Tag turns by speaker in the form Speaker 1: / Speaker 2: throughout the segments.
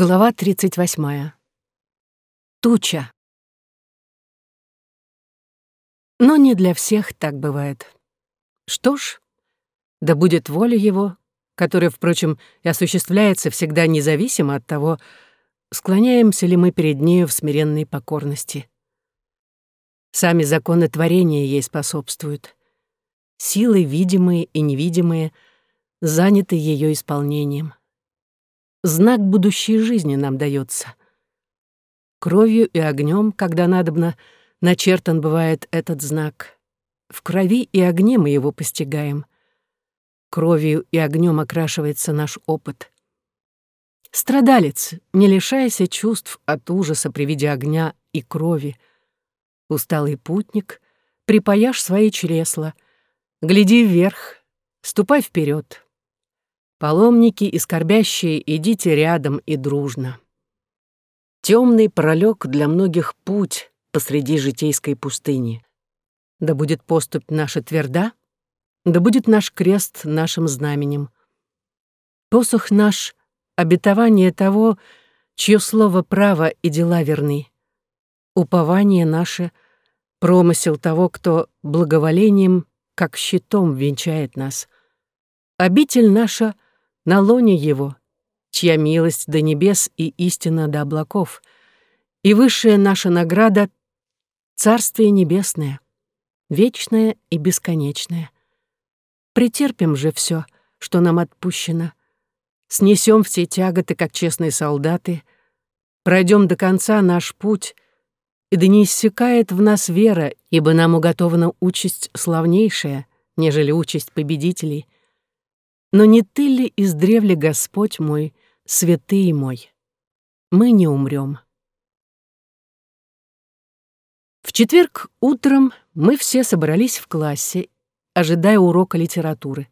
Speaker 1: Глава 38. Туча. Но не для всех так бывает. Что ж, да будет воля его, которая, впрочем, и осуществляется всегда независимо от того, склоняемся ли мы перед нею в смиренной покорности. Сами законы творения ей способствуют. Силы, видимые и невидимые, заняты ее исполнением. Знак будущей жизни нам дается. Кровью и огнем, когда надобно, начертан бывает этот знак. В крови и огне мы его постигаем. Кровью и огнем окрашивается наш опыт. Страдалец, не лишайся чувств от ужаса при виде огня и крови. Усталый путник, припаяшь свои чресла, гляди вверх, ступай вперед. Паломники и скорбящие, идите рядом и дружно. Темный пролег для многих путь посреди житейской пустыни. Да будет поступь наша тверда, да будет наш крест нашим знаменем. Посох наш — обетование того, чье слово право и дела верны. Упование наше — промысел того, кто благоволением, как щитом, венчает нас. Обитель наша — на лоне его, чья милость до небес и истина до облаков, и высшая наша награда — Царствие Небесное, вечное и бесконечное. Претерпим же все, что нам отпущено, снесем все тяготы, как честные солдаты, пройдем до конца наш путь, и да не иссякает в нас вера, ибо нам уготована участь славнейшая, нежели участь победителей — но не ты ли издревле Господь мой, святый мой? Мы не умрем. В четверг утром мы все собрались в классе, ожидая урока литературы.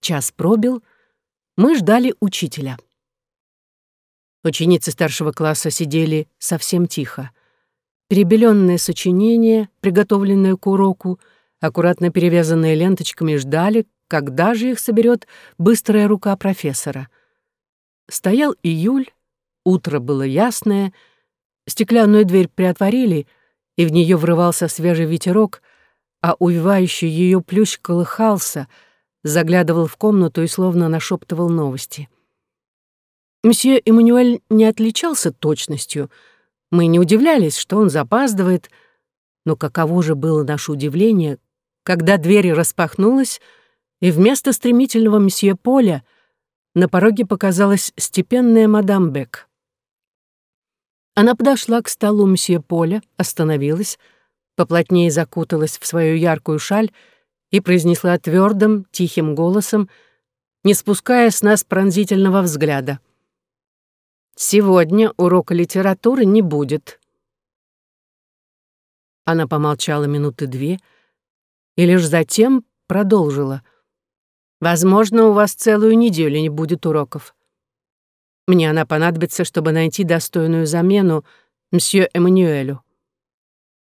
Speaker 1: Час пробил, мы ждали учителя. Ученицы старшего класса сидели совсем тихо. Перебеленное сочинение, приготовленное к уроку, аккуратно перевязанные ленточками, ждали, когда же их соберет быстрая рука профессора. Стоял июль, утро было ясное, стеклянную дверь приотворили, и в нее врывался свежий ветерок, а увивающий ее плющ колыхался, заглядывал в комнату и словно нашептывал новости. Мсье Эммануэль не отличался точностью. Мы не удивлялись, что он запаздывает, но каково же было наше удивление, когда дверь распахнулась, и вместо стремительного мсье Поля на пороге показалась степенная мадам Бек. Она подошла к столу мсье Поля, остановилась, поплотнее закуталась в свою яркую шаль и произнесла твердым, тихим голосом, не спуская с нас пронзительного взгляда. «Сегодня урока литературы не будет». Она помолчала минуты две и лишь затем продолжила. Возможно, у вас целую неделю не будет уроков. Мне она понадобится, чтобы найти достойную замену мсье Эммануэлю.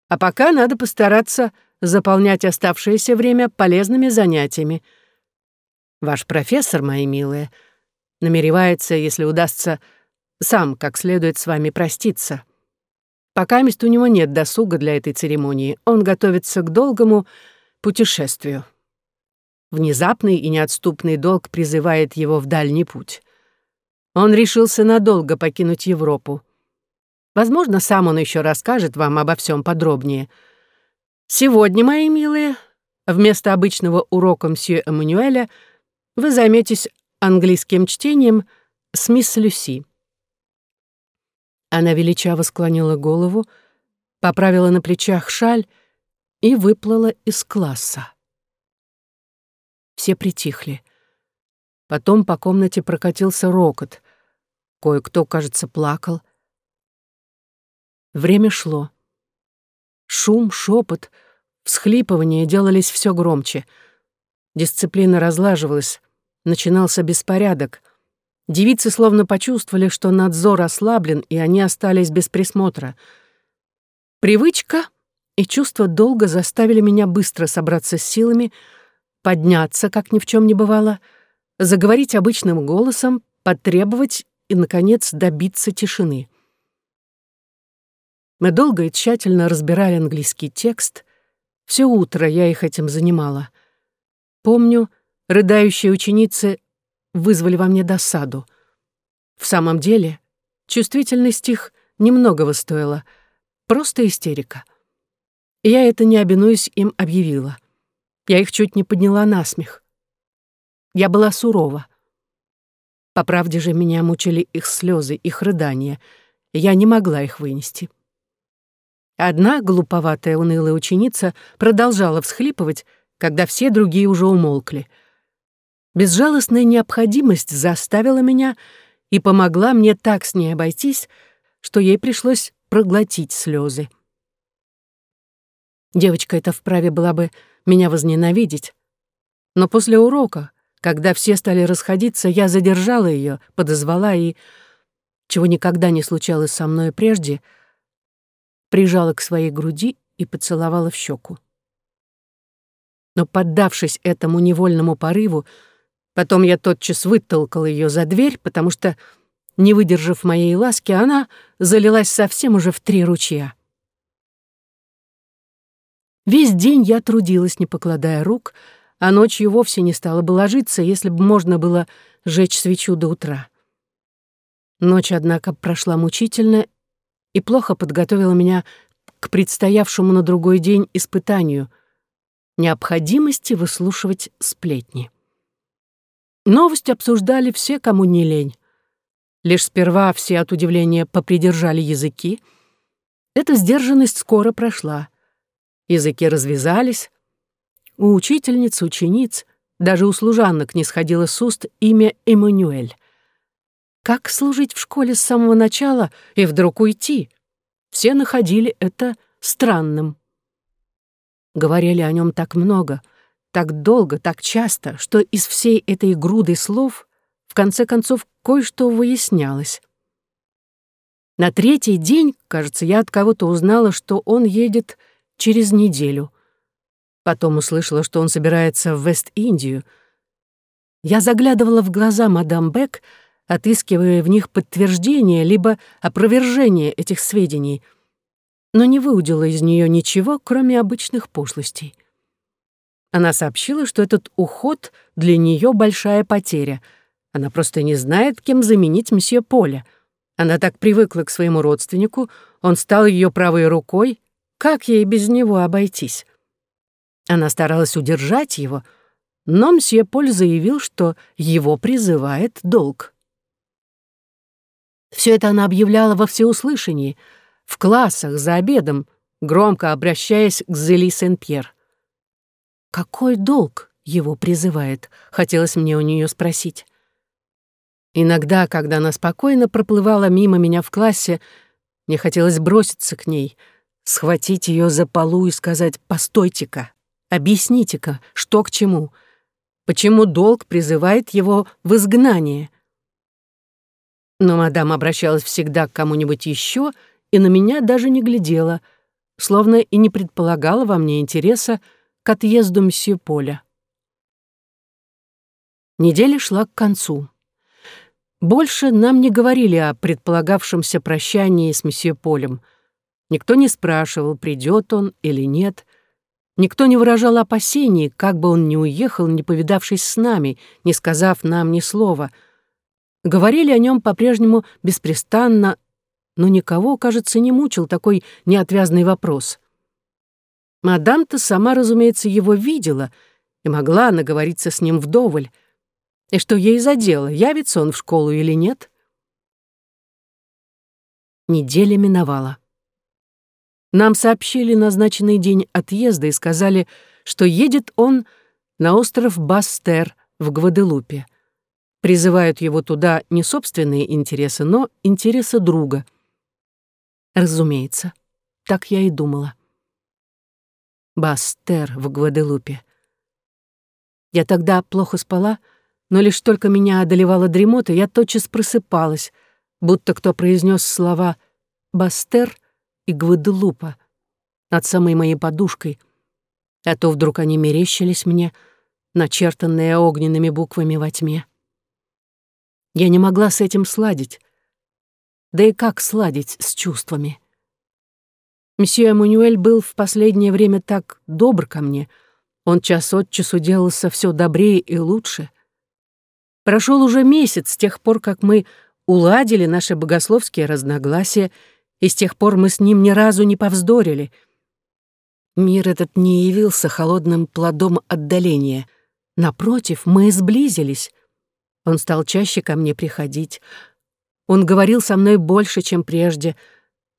Speaker 1: А пока надо постараться заполнять оставшееся время полезными занятиями. Ваш профессор, мои милые, намеревается, если удастся, сам как следует с вами проститься. Пока мест у него нет досуга для этой церемонии, он готовится к долгому путешествию. Внезапный и неотступный долг призывает его в дальний путь. Он решился надолго покинуть Европу. Возможно, сам он еще расскажет вам обо всем подробнее. Сегодня, мои милые, вместо обычного урока мсье Эммануэля вы займетесь английским чтением с мисс Люси. Она величаво склонила голову, поправила на плечах шаль и выплыла из класса. Все притихли. Потом по комнате прокатился рокот. Кое-кто, кажется, плакал. Время шло. Шум, шепот, всхлипывания делались все громче. Дисциплина разлаживалась, начинался беспорядок. Девицы словно почувствовали, что надзор ослаблен, и они остались без присмотра. Привычка и чувство долга заставили меня быстро собраться с силами — подняться, как ни в чем не бывало, заговорить обычным голосом, потребовать и, наконец, добиться тишины. Мы долго и тщательно разбирали английский текст. Все утро я их этим занимала. Помню, рыдающие ученицы вызвали во мне досаду. В самом деле, чувствительность их немногого стоила. Просто истерика. Я это, не обинуясь, им объявила. Я их чуть не подняла на смех. Я была сурова. По правде же меня мучили их слезы, их рыдания. Я не могла их вынести. Одна глуповатая унылая ученица продолжала всхлипывать, когда все другие уже умолкли. Безжалостная необходимость заставила меня и помогла мне так с ней обойтись, что ей пришлось проглотить слезы. Девочка эта вправе была бы меня возненавидеть. Но после урока, когда все стали расходиться, я задержала ее, подозвала и, чего никогда не случалось со мной прежде, прижала к своей груди и поцеловала в щеку. Но, поддавшись этому невольному порыву, потом я тотчас вытолкала ее за дверь, потому что, не выдержав моей ласки, она залилась совсем уже в три ручья. Весь день я трудилась, не покладая рук, а ночью вовсе не стала бы ложиться, если бы можно было жечь свечу до утра. Ночь, однако, прошла мучительно и плохо подготовила меня к предстоявшему на другой день испытанию — необходимости выслушивать сплетни. Новость обсуждали все, кому не лень. Лишь сперва все от удивления попридержали языки. Эта сдержанность скоро прошла — Языки развязались. У учительниц, учениц, даже у служанок не сходило с уст имя Эммануэль. Как служить в школе с самого начала и вдруг уйти? Все находили это странным. Говорили о нем так много, так долго, так часто, что из всей этой груды слов в конце концов кое-что выяснялось. На третий день, кажется, я от кого-то узнала, что он едет через неделю. Потом услышала, что он собирается в Вест-Индию. Я заглядывала в глаза мадам Бек, отыскивая в них подтверждение либо опровержение этих сведений, но не выудила из нее ничего, кроме обычных пошлостей. Она сообщила, что этот уход для нее большая потеря. Она просто не знает, кем заменить мсье Поля. Она так привыкла к своему родственнику, он стал ее правой рукой, как ей без него обойтись? Она старалась удержать его, но мсье Поль заявил, что его призывает долг. Все это она объявляла во всеуслышании, в классах, за обедом, громко обращаясь к Зели Сен-Пьер. «Какой долг его призывает?» — хотелось мне у нее спросить. Иногда, когда она спокойно проплывала мимо меня в классе, мне хотелось броситься к ней — схватить ее за полу и сказать «Постойте-ка, объясните-ка, что к чему, почему долг призывает его в изгнание». Но мадам обращалась всегда к кому-нибудь еще и на меня даже не глядела, словно и не предполагала во мне интереса к отъезду мсье Поля. Неделя шла к концу. Больше нам не говорили о предполагавшемся прощании с месье Полем — Никто не спрашивал, придет он или нет. Никто не выражал опасений, как бы он ни уехал, не повидавшись с нами, не сказав нам ни слова. Говорили о нем по-прежнему беспрестанно, но никого, кажется, не мучил такой неотвязный вопрос. Мадам-то сама, разумеется, его видела и могла наговориться с ним вдоволь. И что ей за дело, явится он в школу или нет? Неделя миновала. Нам сообщили назначенный день отъезда и сказали, что едет он на остров Бастер в Гваделупе. Призывают его туда не собственные интересы, но интересы друга. Разумеется, так я и думала. Бастер в Гваделупе. Я тогда плохо спала, но лишь только меня одолевала дремота, я тотчас просыпалась, будто кто произнес слова «Бастер» и Гваделупа над самой моей подушкой, а то вдруг они мерещились мне, начертанные огненными буквами во тьме. Я не могла с этим сладить. Да и как сладить с чувствами? Месье Эммануэль был в последнее время так добр ко мне. Он час от часу делался все добрее и лучше. Прошел уже месяц с тех пор, как мы уладили наши богословские разногласия, и с тех пор мы с ним ни разу не повздорили. Мир этот не явился холодным плодом отдаления. Напротив, мы сблизились. Он стал чаще ко мне приходить. Он говорил со мной больше, чем прежде.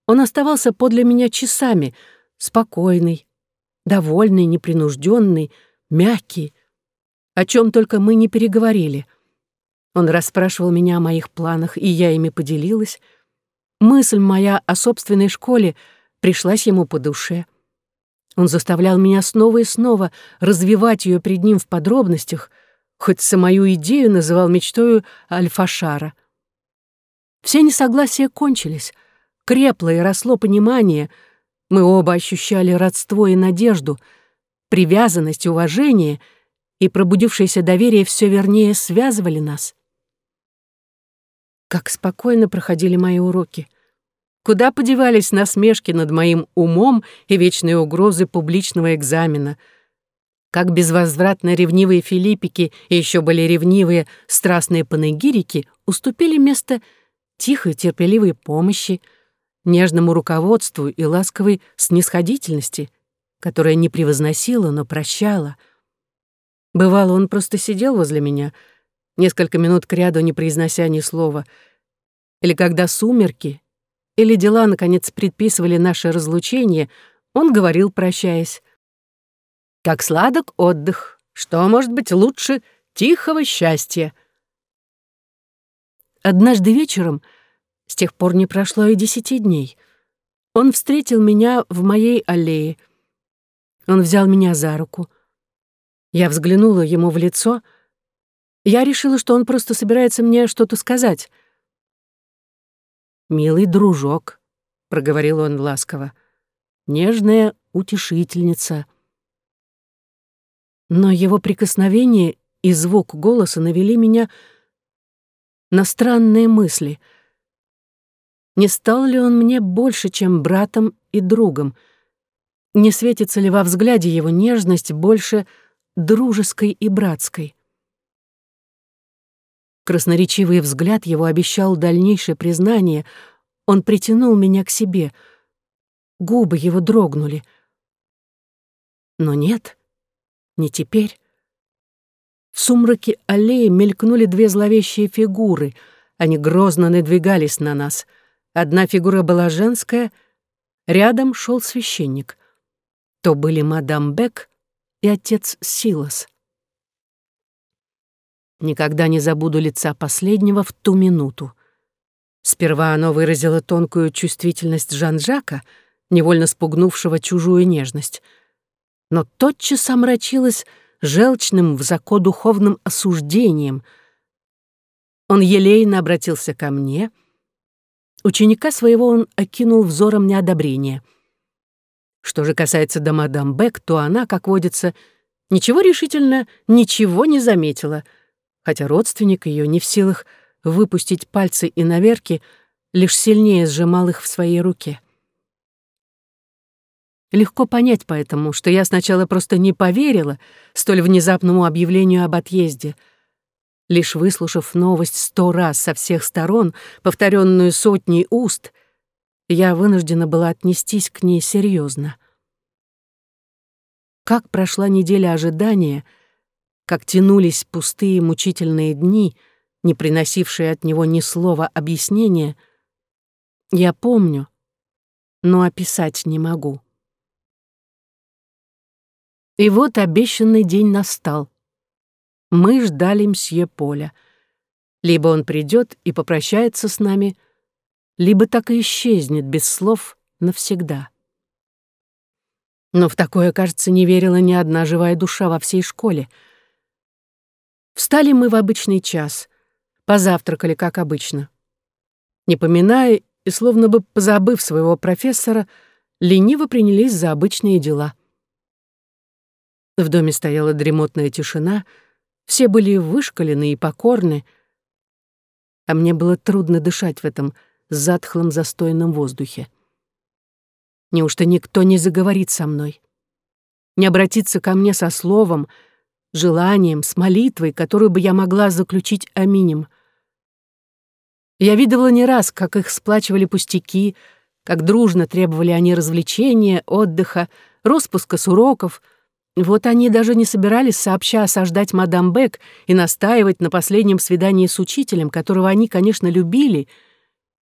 Speaker 1: Он оставался подле меня часами, спокойный, довольный, непринужденный, мягкий, о чем только мы не переговорили — он расспрашивал меня о моих планах, и я ими поделилась. Мысль моя о собственной школе пришлась ему по душе. Он заставлял меня снова и снова развивать ее пред ним в подробностях, хоть самую идею называл мечтою Альфашара. Все несогласия кончились. Крепло и росло понимание. Мы оба ощущали родство и надежду, привязанность уважение, и пробудившееся доверие все вернее связывали нас. Как спокойно проходили мои уроки. Куда подевались насмешки над моим умом и вечные угрозы публичного экзамена? Как безвозвратно ревнивые филиппики и еще более ревнивые страстные панегирики уступили место тихой терпеливой помощи, нежному руководству и ласковой снисходительности, которая не превозносила, но прощала. Бывало, он просто сидел возле меня — несколько минут кряду не произнося ни слова, или когда сумерки, или дела, наконец, предписывали наше разлучение, он говорил, прощаясь, «Как сладок отдых, что может быть лучше тихого счастья?» Однажды вечером, с тех пор не прошло и десяти дней, он встретил меня в моей аллее. Он взял меня за руку. Я взглянула ему в лицо — я решила, что он просто собирается мне что-то сказать. «Милый дружок», — проговорил он ласково, — «нежная утешительница». Но его прикосновение и звук голоса навели меня на странные мысли. Не стал ли он мне больше, чем братом и другом? Не светится ли во взгляде его нежность больше дружеской и братской? Красноречивый взгляд его обещал дальнейшее признание. Он притянул меня к себе. Губы его дрогнули. Но нет, не теперь. В сумраке аллеи мелькнули две зловещие фигуры. Они грозно надвигались на нас. Одна фигура была женская, рядом шел священник. То были мадам Бек и отец Силас. Никогда не забуду лица последнего в ту минуту. Сперва оно выразило тонкую чувствительность Жан-Жака, невольно спугнувшего чужую нежность. Но тотчас омрачилось желчным высокодуховным осуждением. Он елейно обратился ко мне. Ученика своего он окинул взором неодобрения. Что же касается до мадам Бек, то она, как водится, ничего решительно ничего не заметила — хотя родственник ее не в силах выпустить пальцы и наверки, лишь сильнее сжимал их в своей руке. Легко понять поэтому, что я сначала просто не поверила столь внезапному объявлению об отъезде. Лишь выслушав новость сто раз со всех сторон, повторенную сотней уст, я вынуждена была отнестись к ней серьезно. Как прошла неделя ожидания — как тянулись пустые мучительные дни, не приносившие от него ни слова объяснения, я помню, но описать не могу. И вот обещанный день настал. Мы ждали мсье Поля. Либо он придет и попрощается с нами, либо так и исчезнет без слов навсегда. Но в такое, кажется, не верила ни одна живая душа во всей школе — Встали мы в обычный час, позавтракали, как обычно. Не поминая и словно бы позабыв своего профессора, лениво принялись за обычные дела. В доме стояла дремотная тишина, все были вышкалены и покорны. а мне было трудно дышать в этом затхлом застойном воздухе. Неужто никто не заговорит со мной? Не обратиться ко мне со словом, желанием, с молитвой, которую бы я могла заключить аминем? Я видела не раз, как их сплачивали пустяки, как дружно требовали они развлечения, отдыха, распуска с уроков. Вот они даже не собирались сообща осаждать мадам Бек и настаивать на последнем свидании с учителем, которого они, конечно, любили.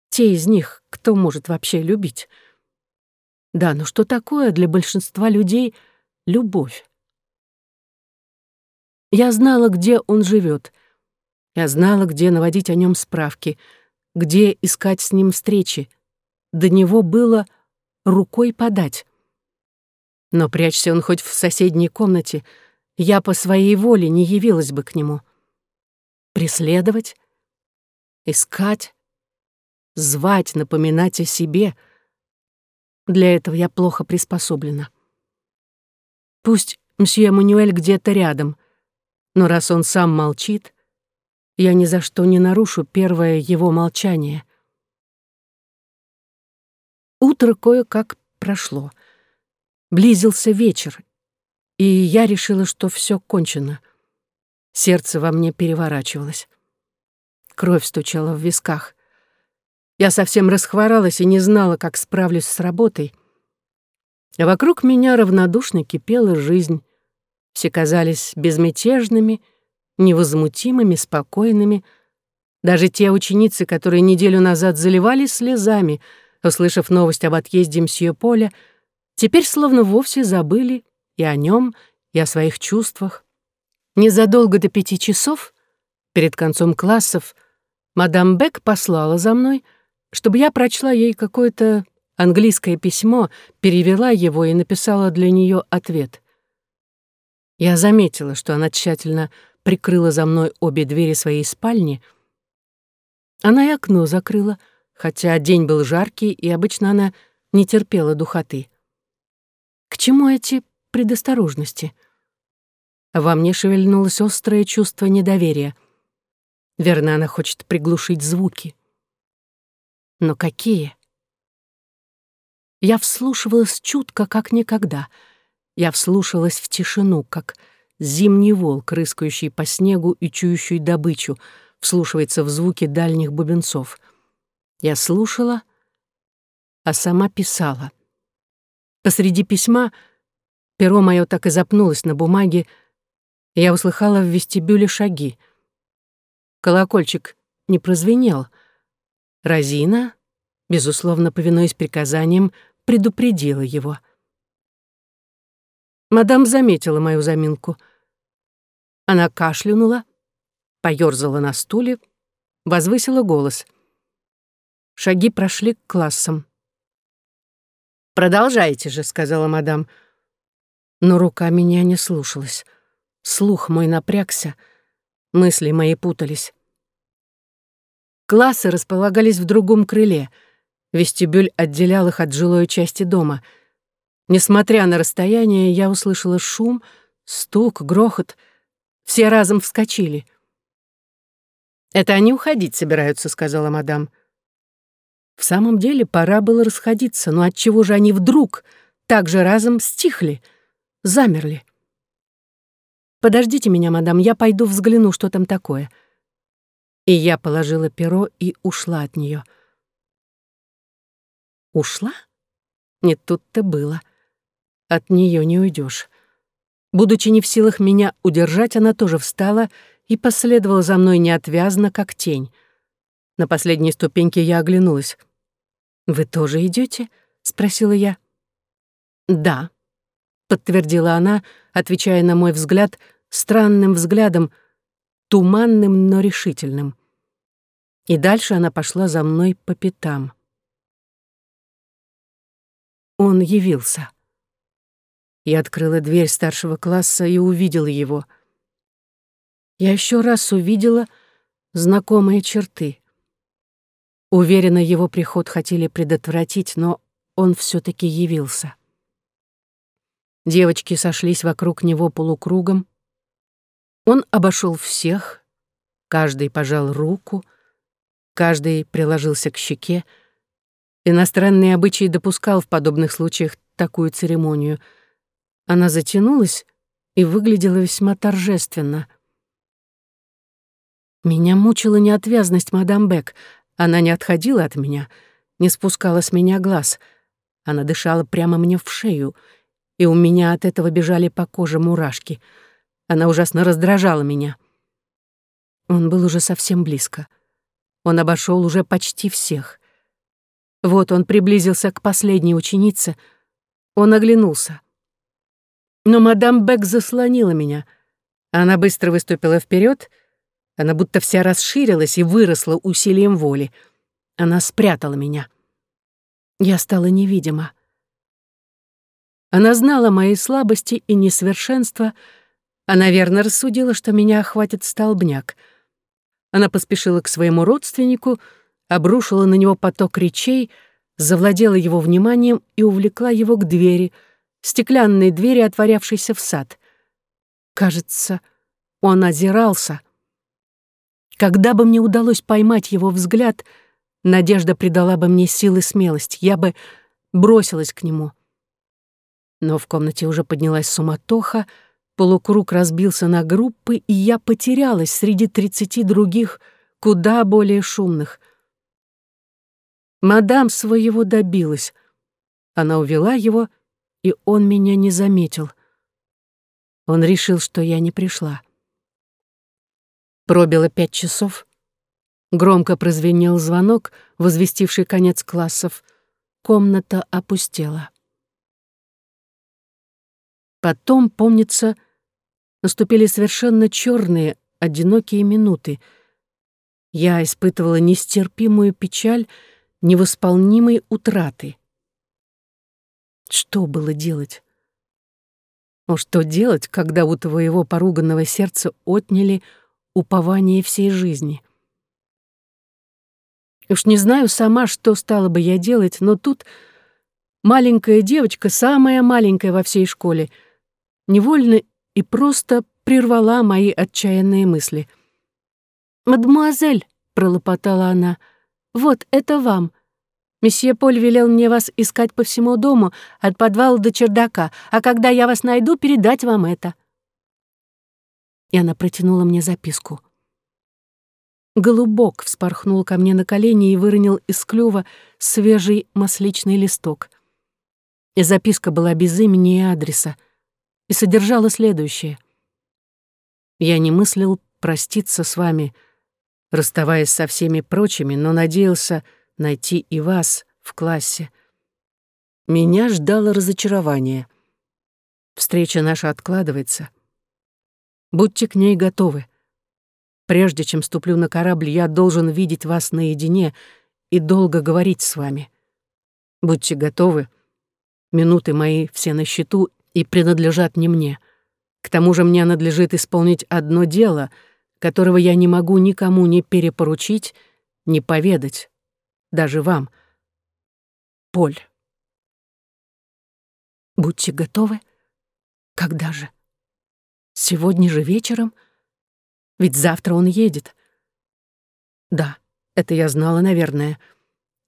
Speaker 1: Те из них, кто может вообще любить? Да, но что такое для большинства людей любовь? Я знала, где он живет. Я знала, где наводить о нем справки, где искать с ним встречи. До него было рукой подать. Но прячься он хоть в соседней комнате, я по своей воле не явилась бы к нему. Преследовать, искать, звать, напоминать о себе — для этого я плохо приспособлена. Пусть мсье Мануэль где-то рядом, но раз он сам молчит, я ни за что не нарушу первое его молчание. Утро кое-как прошло. Близился вечер, и я решила, что все кончено. Сердце во мне переворачивалось. Кровь стучала в висках. Я совсем расхворалась и не знала, как справлюсь с работой. А вокруг меня равнодушно кипела жизнь. Все казались безмятежными, невозмутимыми, спокойными. Даже те ученицы, которые неделю назад заливались слезами, услышав новость об отъезде мсье Поля, теперь словно вовсе забыли и о нем, и о своих чувствах. Незадолго до пяти часов, перед концом классов, мадам Бек послала за мной — чтобы я прочла ей какое-то английское письмо, перевела его и написала для нее ответ. Я заметила, что она тщательно прикрыла за мной обе двери своей спальни. Она и окно закрыла, хотя день был жаркий, и обычно она не терпела духоты. К чему эти предосторожности? Во мне шевельнулось острое чувство недоверия. Верно, она хочет приглушить звуки. Но какие? Я вслушивалась чутко, как никогда. Я вслушалась в тишину, как зимний волк, рыскающий по снегу и чующий добычу, вслушивается в звуки дальних бубенцов. Я слушала, а сама писала. Посреди письма перо мое так и запнулось на бумаге, я услыхала в вестибюле шаги. Колокольчик не прозвенел — Розина, безусловно, повинуясь приказаниям, предупредила его. Мадам заметила мою заминку. Она кашлянула, поёрзала на стуле, возвысила голос. Шаги прошли к классам. «Продолжайте же», — сказала мадам. Но рука меня не слушалась. Слух мой напрягся, мысли мои путались. Классы располагались в другом крыле. Вестибюль отделял их от жилой части дома. Несмотря на расстояние, я услышала шум, стук, грохот. Все разом вскочили. «Это они уходить собираются», — сказала мадам. В самом деле пора было расходиться, но отчего же они вдруг так же разом стихли, замерли? «Подождите меня, мадам, я пойду взгляну, что там такое», — и я положила перо и ушла от нее. Ушла? Не тут-то было. От нее не уйдешь. Будучи не в силах меня удержать, она тоже встала и последовала за мной неотвязно, как тень. На последней ступеньке я оглянулась. «Вы тоже идете? спросила я. «Да», — подтвердила она, отвечая на мой взгляд странным взглядом, туманным, но решительным. И дальше она пошла за мной по пятам. Он явился. Я открыла дверь старшего класса и увидела его. Я еще раз увидела знакомые черты. Уверена, его приход хотели предотвратить, но он все таки явился. Девочки сошлись вокруг него полукругом, он обошел всех, каждый пожал руку, Каждый приложился к щеке. Иностранный обычай допускал в подобных случаях такую церемонию. Она затянулась и выглядела весьма торжественно. Меня мучила неотвязность мадам Бек. Она не отходила от меня, не спускала с меня глаз. Она дышала прямо мне в шею, и у меня от этого бежали по коже мурашки. Она ужасно раздражала меня. Он был уже совсем близко. Он обошел уже почти всех. Вот он приблизился к последней ученице. Он оглянулся. Но мадам Бек заслонила меня. Она быстро выступила вперед. Она будто вся расширилась и выросла усилием воли. Она спрятала меня. Я стала невидима. Она знала мои слабости и несовершенства. Она верно рассудила, что меня охватит столбняк — она поспешила к своему родственнику, обрушила на него поток речей, завладела его вниманием и увлекла его к двери, стеклянной двери, отворявшейся в сад. Кажется, он озирался. Когда бы мне удалось поймать его взгляд, надежда придала бы мне силы и смелость, я бы бросилась к нему. Но в комнате уже поднялась суматоха, Полукруг разбился на группы, и я потерялась среди тридцати других, куда более шумных. Мадам своего добилась. Она увела его, и он меня не заметил. Он решил, что я не пришла. Пробило пять часов. Громко прозвенел звонок, возвестивший конец классов. Комната опустела. Потом, помнится, наступили совершенно черные, одинокие минуты. Я испытывала нестерпимую печаль невосполнимой утраты. Что было делать? О, что делать, когда у твоего поруганного сердца отняли упование всей жизни? Уж не знаю сама, что стала бы я делать, но тут маленькая девочка, самая маленькая во всей школе — невольно и просто прервала мои отчаянные мысли. «Мадемуазель», — пролопотала она, — «вот это вам. Месье Поль велел мне вас искать по всему дому, от подвала до чердака, а когда я вас найду, передать вам это». И она протянула мне записку. Голубок вспорхнул ко мне на колени и выронил из клюва свежий масличный листок. И записка была без имени и адреса — и содержала следующее. «Я не мыслил проститься с вами, расставаясь со всеми прочими, но надеялся найти и вас в классе. Меня ждало разочарование. Встреча наша откладывается. Будьте к ней готовы. Прежде чем ступлю на корабль, я должен видеть вас наедине и долго говорить с вами. Будьте готовы. Минуты мои все на счету, и принадлежат не мне. К тому же мне надлежит исполнить одно дело, которого я не могу никому ни перепоручить, ни поведать, даже вам. Поль. Будьте готовы. Когда же? Сегодня же вечером? Ведь завтра он едет. Да, это я знала, наверное.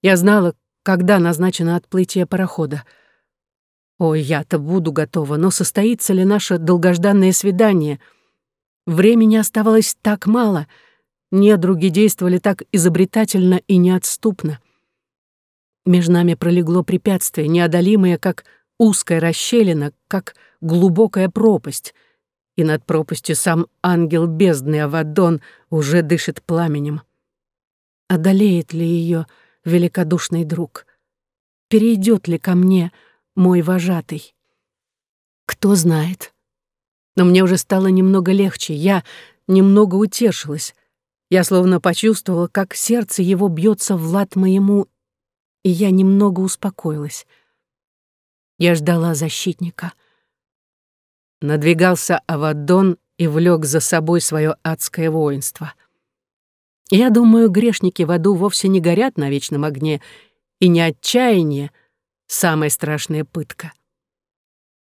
Speaker 1: Я знала, когда назначено отплытие парохода — Ой, я-то буду готова, но состоится ли наше долгожданное свидание? Времени оставалось так мало, недруги действовали так изобретательно и неотступно. Между нами пролегло препятствие, неодолимое, как узкая расщелина, как глубокая пропасть, и над пропастью сам ангел бездны Авадон уже дышит пламенем. Одолеет ли ее великодушный друг? Перейдет ли ко мне — мой вожатый. Кто знает. Но мне уже стало немного легче, я немного утешилась. Я словно почувствовала, как сердце его бьется в лад моему, и я немного успокоилась. Я ждала защитника. Надвигался Авадон и влек за собой свое адское воинство. Я думаю, грешники в аду вовсе не горят на вечном огне, и не отчаяние — самая страшная пытка.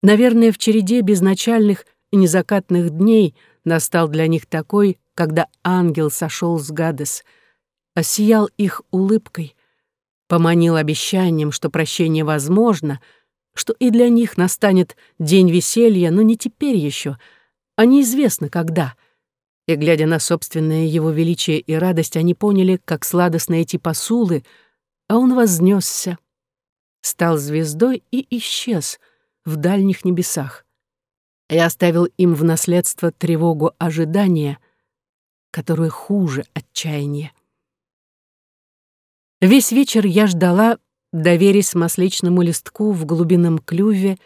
Speaker 1: Наверное, в череде безначальных и незакатных дней настал для них такой, когда ангел сошел с Гадес, осиял их улыбкой, поманил обещанием, что прощение возможно, что и для них настанет день веселья, но не теперь еще, а неизвестно когда. И, глядя на собственное его величие и радость, они поняли, как сладостны эти посулы, а он вознесся, стал звездой и исчез в дальних небесах и оставил им в наследство тревогу ожидания, которая хуже отчаяния. Весь вечер я ждала, доверясь масличному листку в глубинном клюве,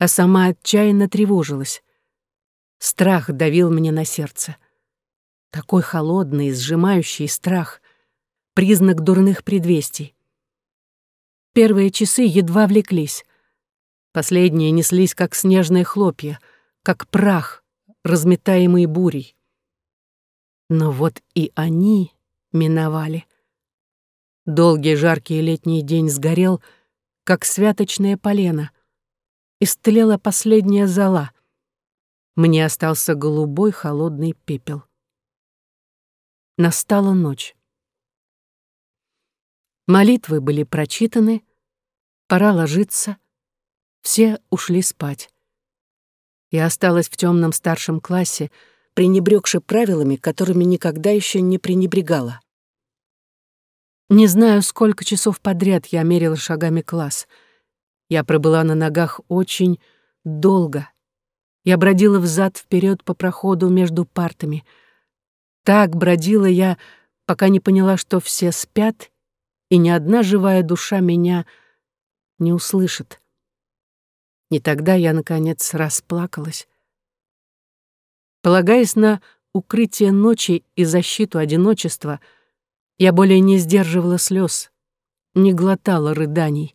Speaker 1: а сама отчаянно тревожилась. Страх давил мне на сердце. Такой холодный, сжимающий страх — признак дурных предвестий. Первые часы едва влеклись. Последние неслись, как снежные хлопья, как прах, разметаемый бурей. Но вот и они миновали. Долгий жаркий летний день сгорел, как святочное полено. Истлела последняя зола. Мне остался голубой холодный пепел. Настала ночь. Молитвы были прочитаны, пора ложиться — все ушли спать. Я осталась в темном старшем классе, пренебрегши правилами, которыми никогда еще не пренебрегала. Не знаю, сколько часов подряд я мерила шагами класс. Я пробыла на ногах очень долго. Я бродила взад вперед по проходу между партами. Так бродила я, пока не поняла, что все спят, и ни одна живая душа меня не услышит. И тогда я, наконец, расплакалась. Полагаясь на укрытие ночи и защиту одиночества, я более не сдерживала слез, не глотала рыданий.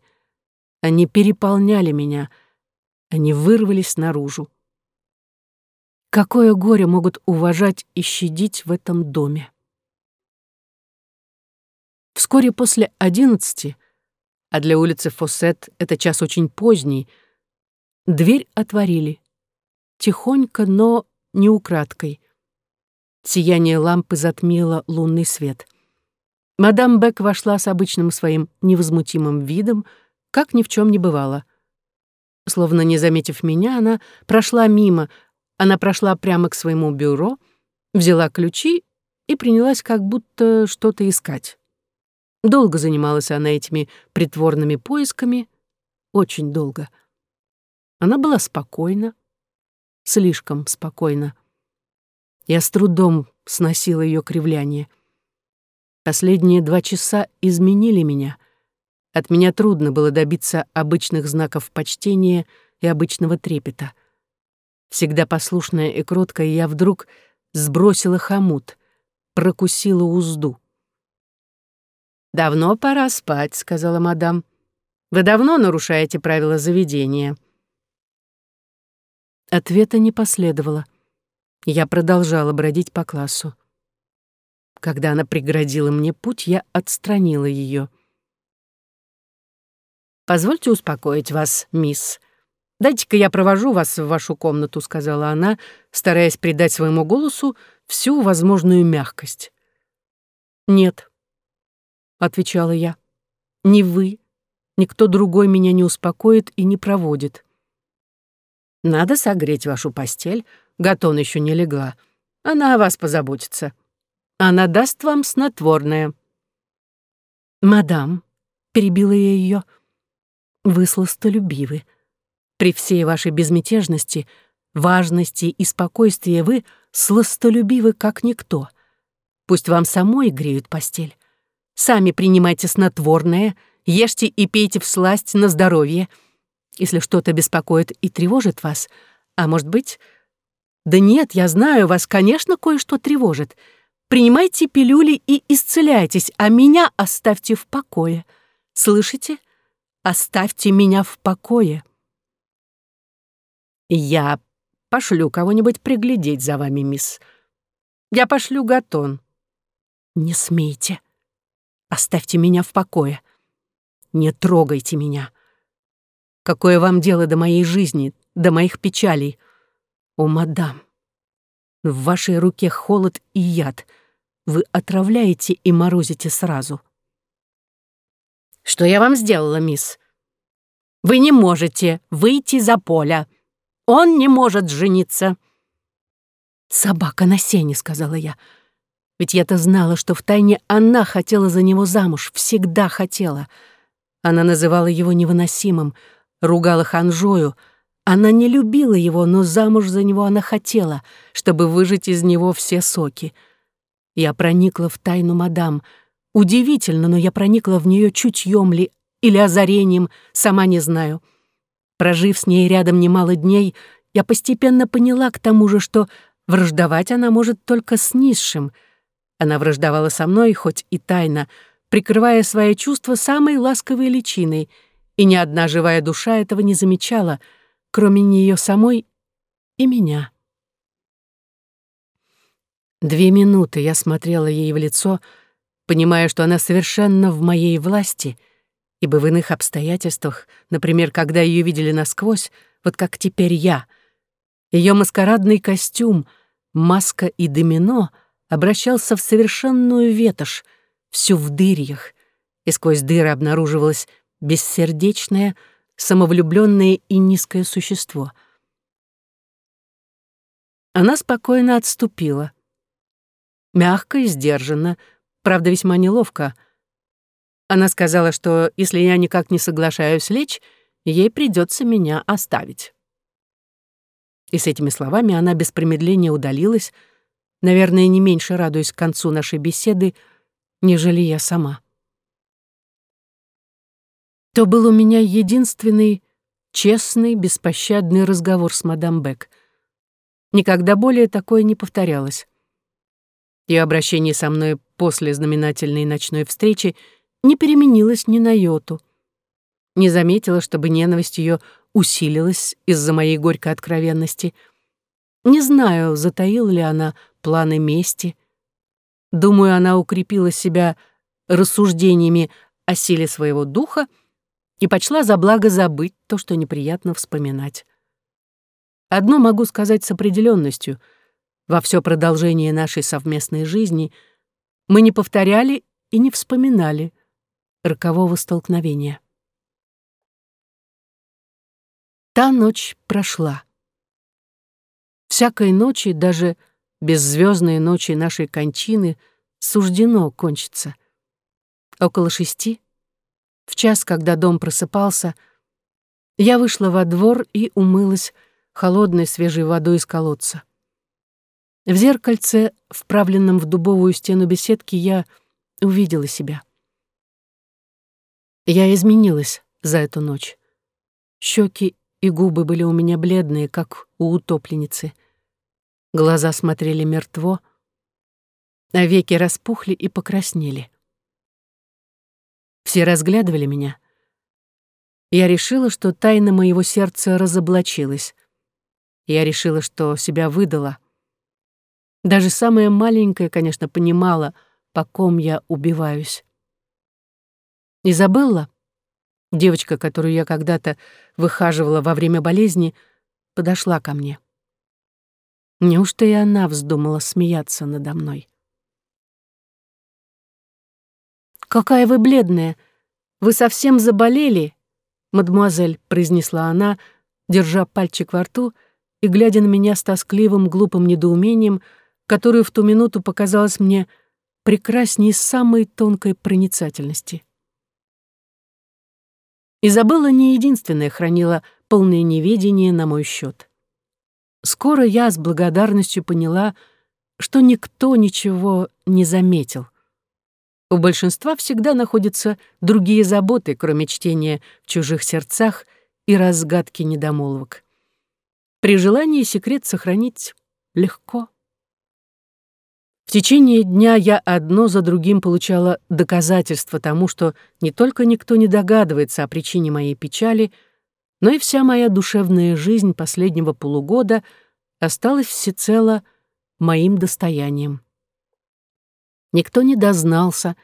Speaker 1: Они переполняли меня, они вырвались наружу. Какое горе могут уважать и щадить в этом доме? Вскоре после одиннадцати, а для улицы Фоссет это час очень поздний — Дверь отворили. Тихонько, но не украдкой. Сияние лампы затмило лунный свет. Мадам Бек вошла с обычным своим невозмутимым видом, как ни в чем не бывало. Словно не заметив меня, она прошла мимо, она прошла прямо к своему бюро, взяла ключи и принялась как будто что-то искать. Долго занималась она этими притворными поисками, очень долго — она была спокойна, слишком спокойна. Я с трудом сносила ее кривляние. Последние два часа изменили меня. От меня трудно было добиться обычных знаков почтения и обычного трепета. Всегда послушная и кроткая, я вдруг сбросила хомут, прокусила узду. «Давно пора спать», — сказала мадам. «Вы давно нарушаете правила заведения». Ответа не последовало. Я продолжала бродить по классу. Когда она преградила мне путь, я отстранила ее. «Позвольте успокоить вас, мисс. Дайте-ка я провожу вас в вашу комнату», — сказала она, стараясь придать своему голосу всю возможную мягкость. «Нет», — отвечала я, — «ни вы, никто другой меня не успокоит и не проводит». Надо согреть вашу постель. Гатон еще не легла. Она о вас позаботится. Она даст вам снотворное». «Мадам», — перебила я ее, — «вы сластолюбивы. При всей вашей безмятежности, важности и спокойствии вы сластолюбивы, как никто. Пусть вам самой греют постель. Сами принимайте снотворное, ешьте и пейте в сласть на здоровье». Если что-то беспокоит и тревожит вас, а может быть... Да нет, я знаю, вас, конечно, кое-что тревожит. Принимайте пилюли и исцеляйтесь, а меня оставьте в покое. Слышите? Оставьте меня в покое. Я пошлю кого-нибудь приглядеть за вами, мисс. Я пошлю Гатон. Не смейте. Оставьте меня в покое. Не трогайте меня. Какое вам дело до моей жизни, до моих печалей? О, мадам, в вашей руке холод и яд. вы отравляете и морозите сразу. Что я вам сделала, мисс? Вы не можете выйти за поля. Он не может жениться. Собака на сене, сказала я. Ведь я-то знала, что втайне она хотела за него замуж, всегда хотела. Она называла его невыносимым, ругала ханжою. Она не любила его, но замуж за него она хотела, чтобы выжать из него все соки. Я проникла в тайну мадам. Удивительно, но я проникла в нее чутьем ли или озарением, сама не знаю. Прожив с ней рядом немало дней, я постепенно поняла к тому же, что враждовать она может только с низшим — она враждовала со мной, хоть и тайно, прикрывая свои чувства самой ласковой личиной, и ни одна живая душа этого не замечала, кроме нее самой и меня. Две минуты я смотрела ей в лицо, понимая, что она совершенно в моей власти, ибо в иных обстоятельствах, например, когда ее видели насквозь, вот как теперь я, ее маскарадный костюм, маска и домино — обращался в совершенную ветошь, всю в дырьях, и сквозь дыры обнаруживалось бессердечное, самовлюбленное и низкое существо. Она спокойно отступила. Мягко и сдержанно, правда, весьма неловко. Она сказала, что если я никак не соглашаюсь лечь, ей придется меня оставить. И с этими словами она без промедления удалилась, наверное, не меньше радуясь к концу нашей беседы, нежели я сама. То был у меня единственный честный, беспощадный разговор с мадам Бек. Никогда более такое не повторялось. Ее обращение со мной после знаменательной ночной встречи не переменилось ни на йоту. Не заметила, чтобы ненависть ее усилилась из-за моей горькой откровенности. Не знаю, затаила ли она планы мести. Думаю, она укрепила себя рассуждениями о силе своего духа и почла за благо забыть то, что неприятно вспоминать. Одно могу сказать с определенностью: во все продолжение нашей совместной жизни мы не повторяли и не вспоминали рокового столкновения. Та ночь прошла. Всякой ночи, даже беззвездные ночи нашей кончины суждено кончиться. Около шести, в час, когда дом просыпался, я вышла во двор и умылась холодной свежей водой из колодца. В зеркальце, вправленном в дубовую стену беседки, я увидела себя. Я изменилась за эту ночь. Щеки и губы были у меня бледные, как у утопленницы — Глаза смотрели мертво, а веки распухли и покраснели. Все разглядывали меня. Я решила, что тайна моего сердца разоблачилась. Я решила, что себя выдала. Даже самая маленькая, конечно, понимала, по ком я убиваюсь. Изабелла, девочка, которую я когда-то выхаживала во время болезни, подошла ко мне. Неужто и она вздумала смеяться надо мной? «Какая вы бледная! Вы совсем заболели?» «Мадемуазель», — произнесла она, держа пальчик во рту и глядя на меня с тоскливым глупым недоумением, которое в ту минуту показалось мне прекрасней самой тонкой проницательности. Изабелла не единственная хранила полное неведение на мой счет. Скоро я с благодарностью поняла, что никто ничего не заметил. У большинства всегда находятся другие заботы, кроме чтения в чужих сердцах и разгадки недомолвок. При желании секрет сохранить легко. В течение дня я одно за другим получала доказательства тому, что не только никто не догадывается о причине моей печали — но и вся моя душевная жизнь последнего полугода осталась всецело моим достоянием. Никто не дознался,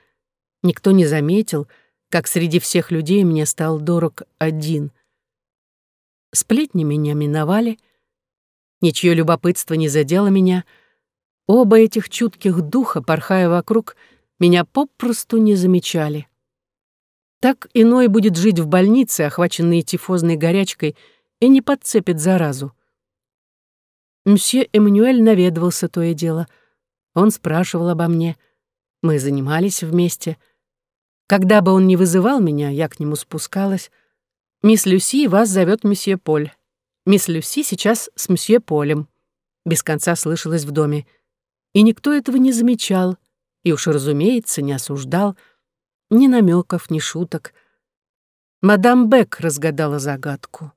Speaker 1: никто не заметил, как среди всех людей мне стал дорог один. Сплетни меня миновали, ничье любопытство не задело меня, Оба этих чутких духа, порхая вокруг, меня попросту не замечали. Так иной будет жить в больнице, охваченный тифозной горячкой, и не подцепит заразу. Мсье Эммануэль наведывался то и дело. Он спрашивал обо мне. Мы занимались вместе. Когда бы он ни вызывал меня, я к нему спускалась. «Мисс Люси вас зовет месье Поль. Мисс Люси сейчас с месье Полем». Без конца слышалось в доме. И никто этого не замечал, и уж, разумеется, не осуждал — ни намеков, ни шуток. Мадам Бек разгадала загадку.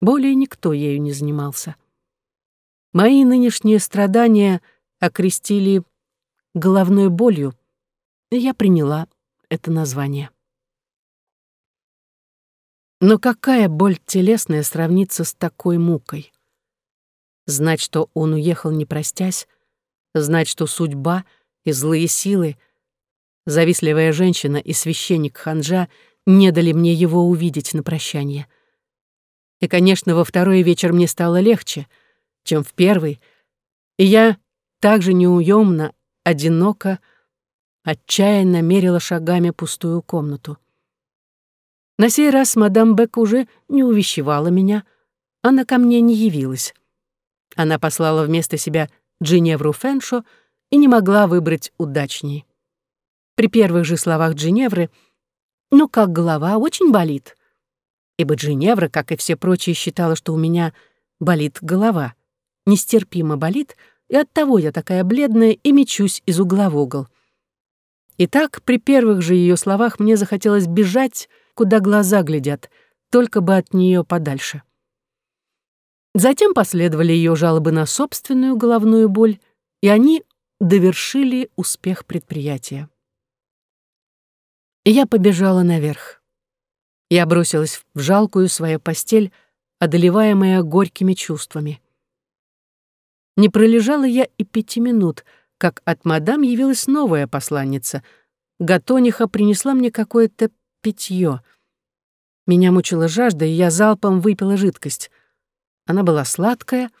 Speaker 1: Более никто ею не занимался. Мои нынешние страдания окрестили головной болью, я приняла это название. Но какая боль телесная сравнится с такой мукой? Знать, что он уехал не простясь, знать, что судьба и злые силы — Завистливая женщина и священник Ханжа не дали мне его увидеть на прощание. И, конечно, во второй вечер мне стало легче, чем в первый, и я также неуемно, одиноко, отчаянно мерила шагами пустую комнату. На сей раз мадам Бек уже не увещевала меня, она ко мне не явилась. Она послала вместо себя Джиневру Фэншо и не могла выбрать удачней. При первых же словах Джиневры «Ну как голова, очень болит». Ибо Джиневра, как и все прочие, считала, что у меня болит голова. Нестерпимо болит, и оттого я такая бледная и мечусь из угла в угол. Итак, при первых же ее словах мне захотелось бежать, куда глаза глядят, только бы от нее подальше. Затем последовали ее жалобы на собственную головную боль, и они довершили успех предприятия. И я побежала наверх. Я бросилась в жалкую свою постель, одолеваемая горькими чувствами. Не пролежала я и пяти минут, как от мадам явилась новая посланница. Гатониха принесла мне какое-то питье. Меня мучила жажда, и я залпом выпила жидкость. Она была сладкая,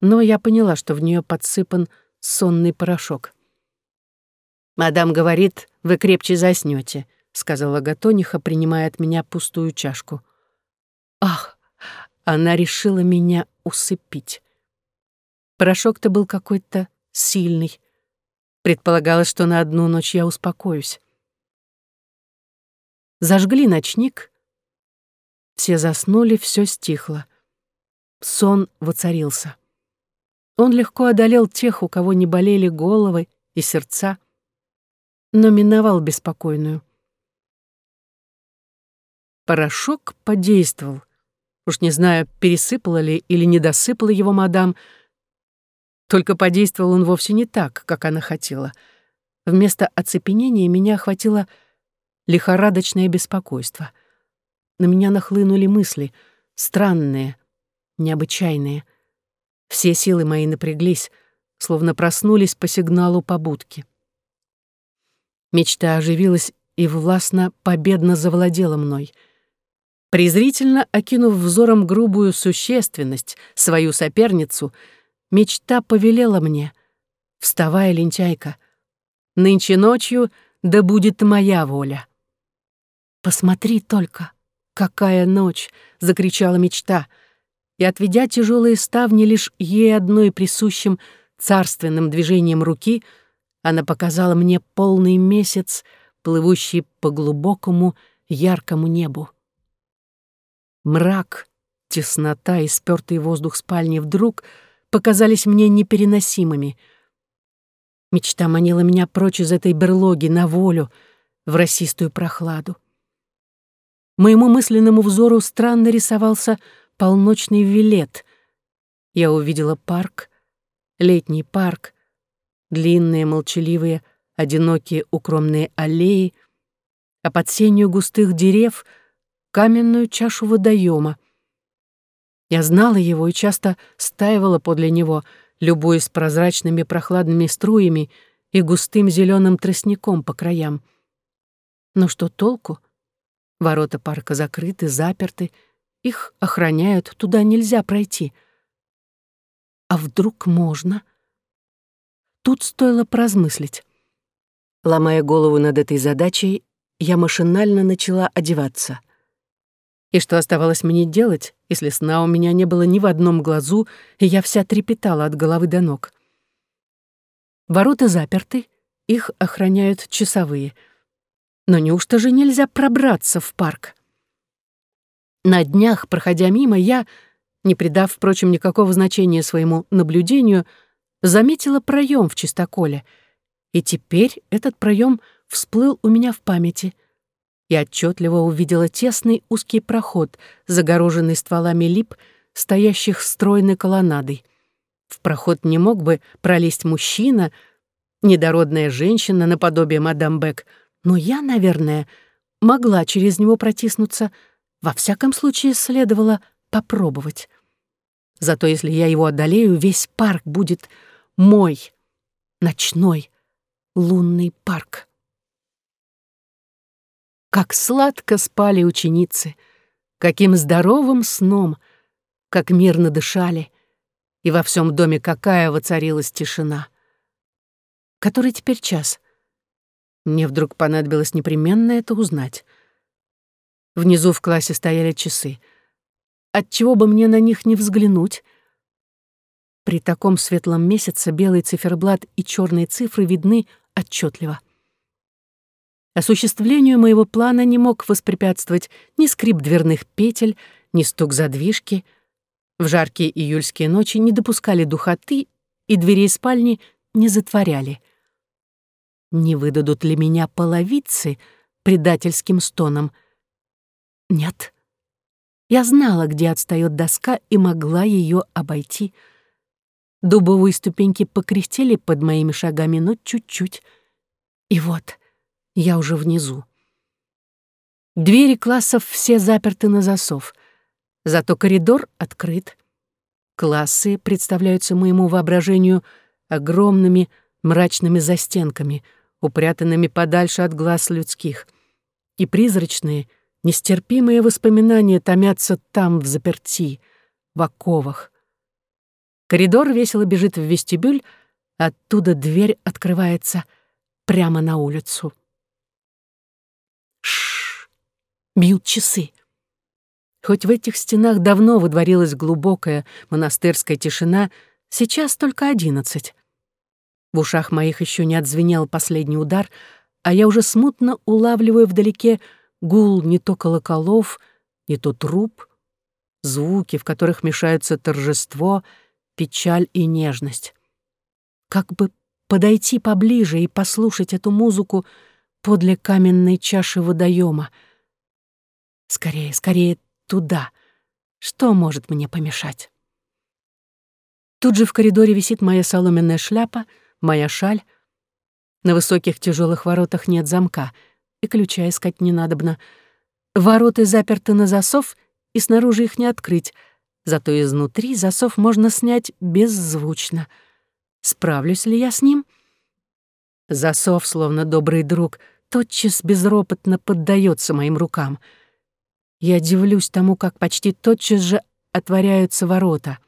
Speaker 1: но я поняла, что в нее подсыпан сонный порошок. Мадам говорит, вы крепче заснете, сказала Гатониха, принимая от меня пустую чашку. Ах, она решила меня усыпить. Порошок-то был какой-то сильный. Предполагалось, что на одну ночь я успокоюсь. Зажгли ночник. Все заснули, все стихло. Сон воцарился. Он легко одолел тех, у кого не болели головы и сердца но миновал беспокойную. Порошок подействовал. Уж не знаю, пересыпала ли или не досыпала его мадам. Только подействовал он вовсе не так, как она хотела. Вместо оцепенения меня охватило лихорадочное беспокойство. На меня нахлынули мысли, странные, необычайные. Все силы мои напряглись, словно проснулись по сигналу побудки. Мечта оживилась и властно, победно завладела мной. Презрительно окинув взором грубую существенность, свою соперницу, мечта повелела мне «Вставай, лентяйка, нынче ночью да будет моя воля». «Посмотри только, какая ночь!» — закричала мечта, и, отведя тяжелые ставни лишь ей одной присущим царственным движением руки — она показала мне полный месяц, плывущий по глубокому яркому небу. Мрак, теснота и спёртый воздух спальни вдруг показались мне непереносимыми. Мечта манила меня прочь из этой берлоги на волю, в росистую прохладу. Моему мысленному взору странно рисовался полночный вилет. Я увидела парк, летний парк, длинные, молчаливые, одинокие укромные аллеи, а под сенью густых дерев — каменную чашу водоема. Я знала его и часто стаивала подле него, любуясь прозрачными прохладными струями и густым зеленым тростником по краям. Но что толку? Ворота парка закрыты, заперты, их охраняют, туда нельзя пройти. А вдруг можно? тут стоило поразмыслить. Ломая голову над этой задачей, я машинально начала одеваться. И что оставалось мне делать, если сна у меня не было ни в одном глазу, и я вся трепетала от головы до ног? Ворота заперты, их охраняют часовые. Но неужто же нельзя пробраться в парк? На днях, проходя мимо, я, не придав, впрочем, никакого значения своему наблюдению, заметила проем в чистоколе, и теперь этот проем всплыл у меня в памяти — и отчетливо увидела тесный узкий проход, загороженный стволами лип, стоящих стройной колоннадой. В проход не мог бы пролезть мужчина, недородная женщина наподобие мадам Бек, но я, наверное, могла через него протиснуться. Во всяком случае, следовало попробовать. Зато если я его одолею, весь парк будет мой, ночной, лунный парк. Как сладко спали ученицы, каким здоровым сном, как мирно дышали, и во всем доме какая воцарилась тишина. Который теперь час? Мне вдруг понадобилось непременно это узнать. Внизу в классе стояли часы. Отчего бы мне на них не взглянуть? При таком светлом месяце белый циферблат и черные цифры видны отчетливо. Осуществлению моего плана не мог воспрепятствовать ни скрип дверных петель, ни стук задвижки. В жаркие июльские ночи не допускали духоты и дверей спальни не затворяли. Не выдадут ли меня половицы предательским стоном? Нет. Я знала, где отстает доска, и могла ее обойти. Дубовые ступеньки покрестили под моими шагами, но чуть-чуть. И вот — я уже внизу. Двери классов все заперты на засов, зато коридор открыт. Классы представляются моему воображению огромными мрачными застенками, упрятанными подальше от глаз людских. И призрачные, нестерпимые воспоминания томятся там, в заперти, в оковах. Коридор весело бежит в вестибюль, оттуда дверь открывается прямо на улицу. Бьют часы. Хоть в этих стенах давно выдворилась глубокая монастырская тишина, сейчас только одиннадцать. В ушах моих еще не отзвенел последний удар, а я уже смутно улавливаю вдалеке гул не то колоколов, не то труп, звуки, в которых мешаются торжество, печаль и нежность. Как бы подойти поближе и послушать эту музыку подле каменной чаши водоема — Скорее, скорее туда. Что может мне помешать? Тут же в коридоре висит моя соломенная шляпа, моя шаль. На высоких тяжелых воротах нет замка, и ключа искать не надобно. Ворота заперты на засов, и снаружи их не открыть, зато изнутри засов можно снять беззвучно. Справлюсь ли я с ним? Засов, словно добрый друг, тотчас безропотно поддается моим рукам — я дивлюсь тому, как почти тотчас же отворяются ворота.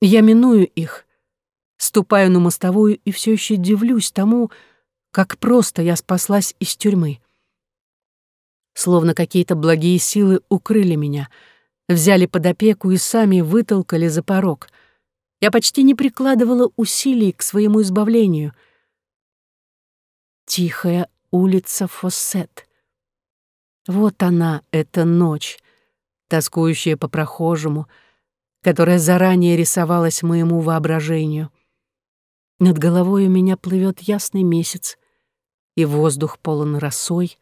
Speaker 1: Я миную их, ступаю на мостовую и все еще дивлюсь тому, как просто я спаслась из тюрьмы. Словно какие-то благие силы укрыли меня, взяли под опеку и сами вытолкали за порог. Я почти не прикладывала усилий к своему избавлению. Тихая улица Фоссет — вот она, эта ночь, тоскующая по прохожему, которая заранее рисовалась моему воображению. Над головой у меня плывет ясный месяц, и воздух полон росой.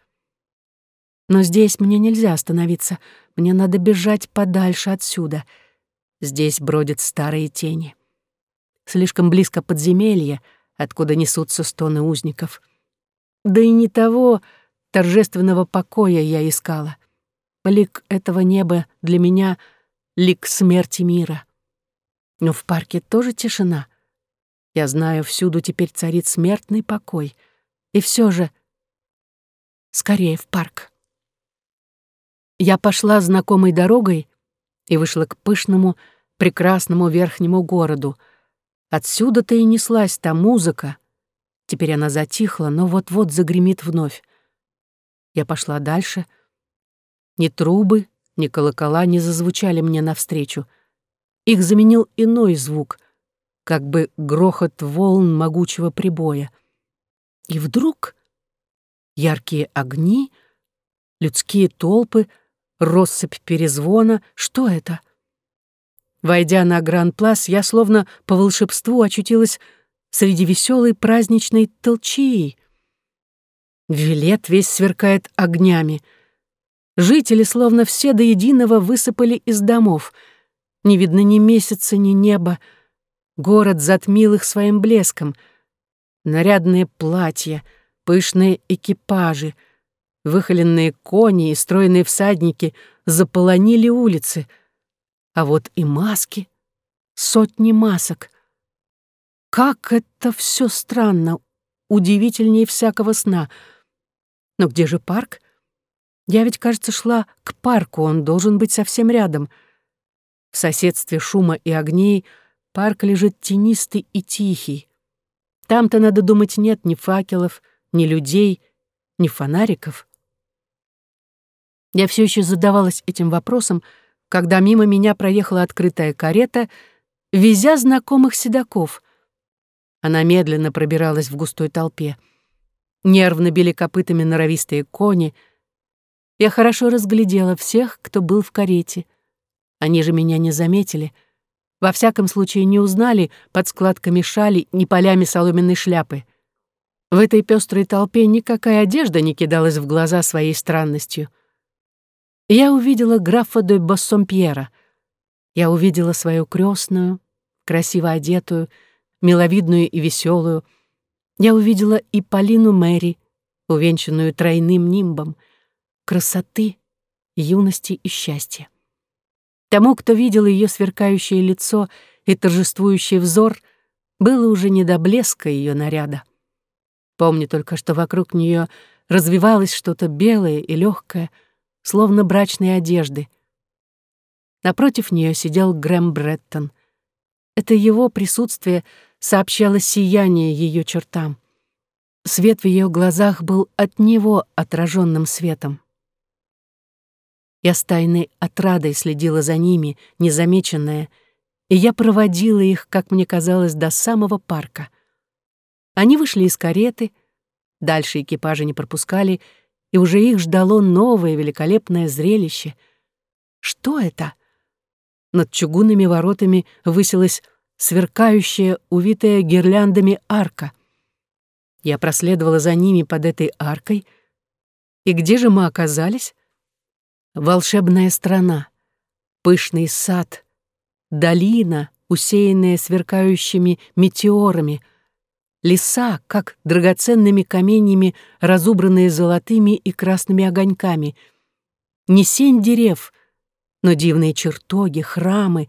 Speaker 1: Но здесь мне нельзя остановиться, мне надо бежать подальше отсюда. Здесь бродят старые тени. Слишком близко подземелье, откуда несутся стоны узников. Да и не того, торжественного покоя я искала. Лик этого неба для меня — лик смерти мира. Но в парке тоже тишина. Я знаю, всюду теперь царит смертный покой. И все же скорее в парк. Я пошла знакомой дорогой и вышла к пышному, прекрасному верхнему городу, Отсюда-то и неслась та музыка. Теперь она затихла, но вот-вот загремит вновь. Я пошла дальше. Ни трубы, ни колокола не зазвучали мне навстречу. Их заменил иной звук, как бы грохот волн могучего прибоя. И вдруг яркие огни, людские толпы, россыпь перезвона. Что это? Войдя на Гран-Плас, я словно по волшебству очутилась среди веселой праздничной толчии. Вилет весь сверкает огнями. Жители словно все до единого высыпали из домов. Не видно ни месяца, ни неба. Город затмил их своим блеском. Нарядные платья, пышные экипажи, выхоленные кони и стройные всадники заполонили улицы. А вот и маски, сотни масок. Как это все странно, удивительнее всякого сна. Но где же парк? Я ведь, кажется, шла к парку, он должен быть совсем рядом. В соседстве шума и огней парк лежит тенистый и тихий. Там-то, надо думать, нет ни факелов, ни людей, ни фонариков. Я все еще задавалась этим вопросом, когда мимо меня проехала открытая карета, везя знакомых седаков. Она медленно пробиралась в густой толпе. Нервно били копытами норовистые кони. Я хорошо разглядела всех, кто был в карете. Они же меня не заметили — во всяком случае, не узнали под складками шали ни полями соломенной шляпы. В этой пестрой толпе никакая одежда не кидалась в глаза своей странностью. Я увидела графа де Боссомпьера. Я увидела свою крестную, красиво одетую, миловидную и веселую. Я увидела и Полину Мэри, увенчанную тройным нимбом, красоты, юности и счастья. Тому, кто видел ее сверкающее лицо и торжествующий взор, было уже не до блеска ее наряда. Помню только, что вокруг нее развивалось что-то белое и легкое, словно брачные одежды. Напротив нее сидел Грэм Бреттон. Это его присутствие сообщало сияние ее чертам. Свет в ее глазах был от него отраженным светом. Я с тайной отрадой следила за ними, незамеченная, и я проводила их, как мне казалось, до самого парка. Они вышли из кареты, дальше экипажи не пропускали, и уже их ждало новое великолепное зрелище. Что это? Над чугунными воротами высилась сверкающая, увитая гирляндами арка. Я проследовала за ними под этой аркой. И где же мы оказались? волшебная страна, пышный сад, долина, усеянная сверкающими метеорами, леса, как драгоценными каменьями, разубранные золотыми и красными огоньками, не сень дерев, но дивные чертоги, храмы,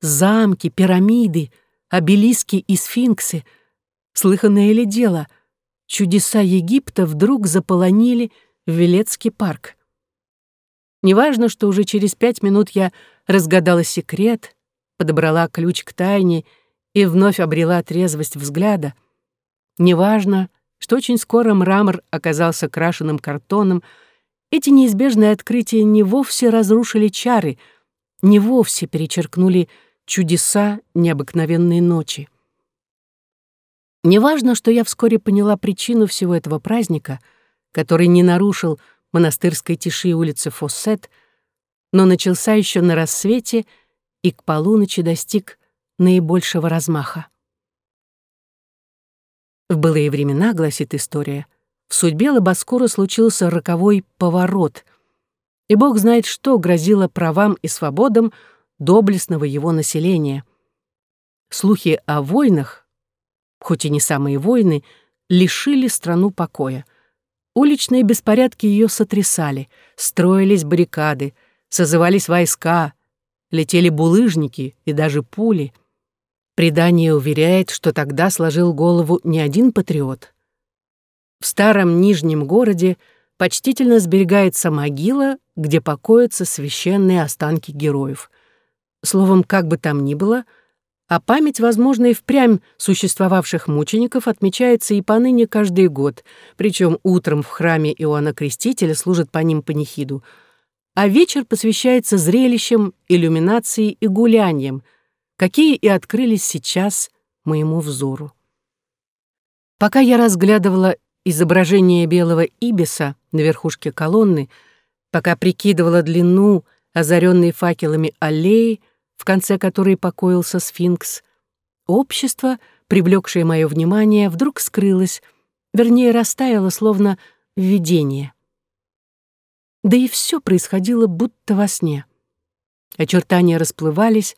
Speaker 1: замки, пирамиды, обелиски и сфинксы, слыханное ли дело, чудеса Египта вдруг заполонили Велецкий парк. Неважно, что уже через пять минут я разгадала секрет, подобрала ключ к тайне и вновь обрела трезвость взгляда. Неважно, что очень скоро мрамор оказался крашеным картоном, эти неизбежные открытия не вовсе разрушили чары, не вовсе перечеркнули чудеса необыкновенной ночи. Неважно, что я вскоре поняла причину всего этого праздника, который не нарушил монастырской тиши улицы Фоссет, но начался еще на рассвете и к полуночи достиг наибольшего размаха. В былые времена, гласит история, в судьбе Лобоскура случился роковой поворот, и бог знает, что грозило правам и свободам доблестного его населения. Слухи о войнах, хоть и не самые войны, лишили страну покоя — Уличные беспорядки ее сотрясали, строились баррикады, созывались войска, летели булыжники и даже пули. Предание уверяет, что тогда сложил голову не один патриот. В старом Нижнем городе почтительно сберегается могила, где покоятся священные останки героев. Словом, как бы там ни было, А память, возможно, и впрямь существовавших мучеников отмечается и поныне каждый год, причем утром в храме Иоанна Крестителя служат по ним панихиду, а вечер посвящается зрелищам, иллюминации и гуляниям, какие и открылись сейчас моему взору. Пока я разглядывала изображение белого ибиса на верхушке колонны, пока прикидывала длину озаренной факелами аллеи, в конце которой покоился сфинкс, общество, привлекшее мое внимание, вдруг скрылось, вернее, растаяло, словно видение. Да и все происходило будто во сне. Очертания расплывались,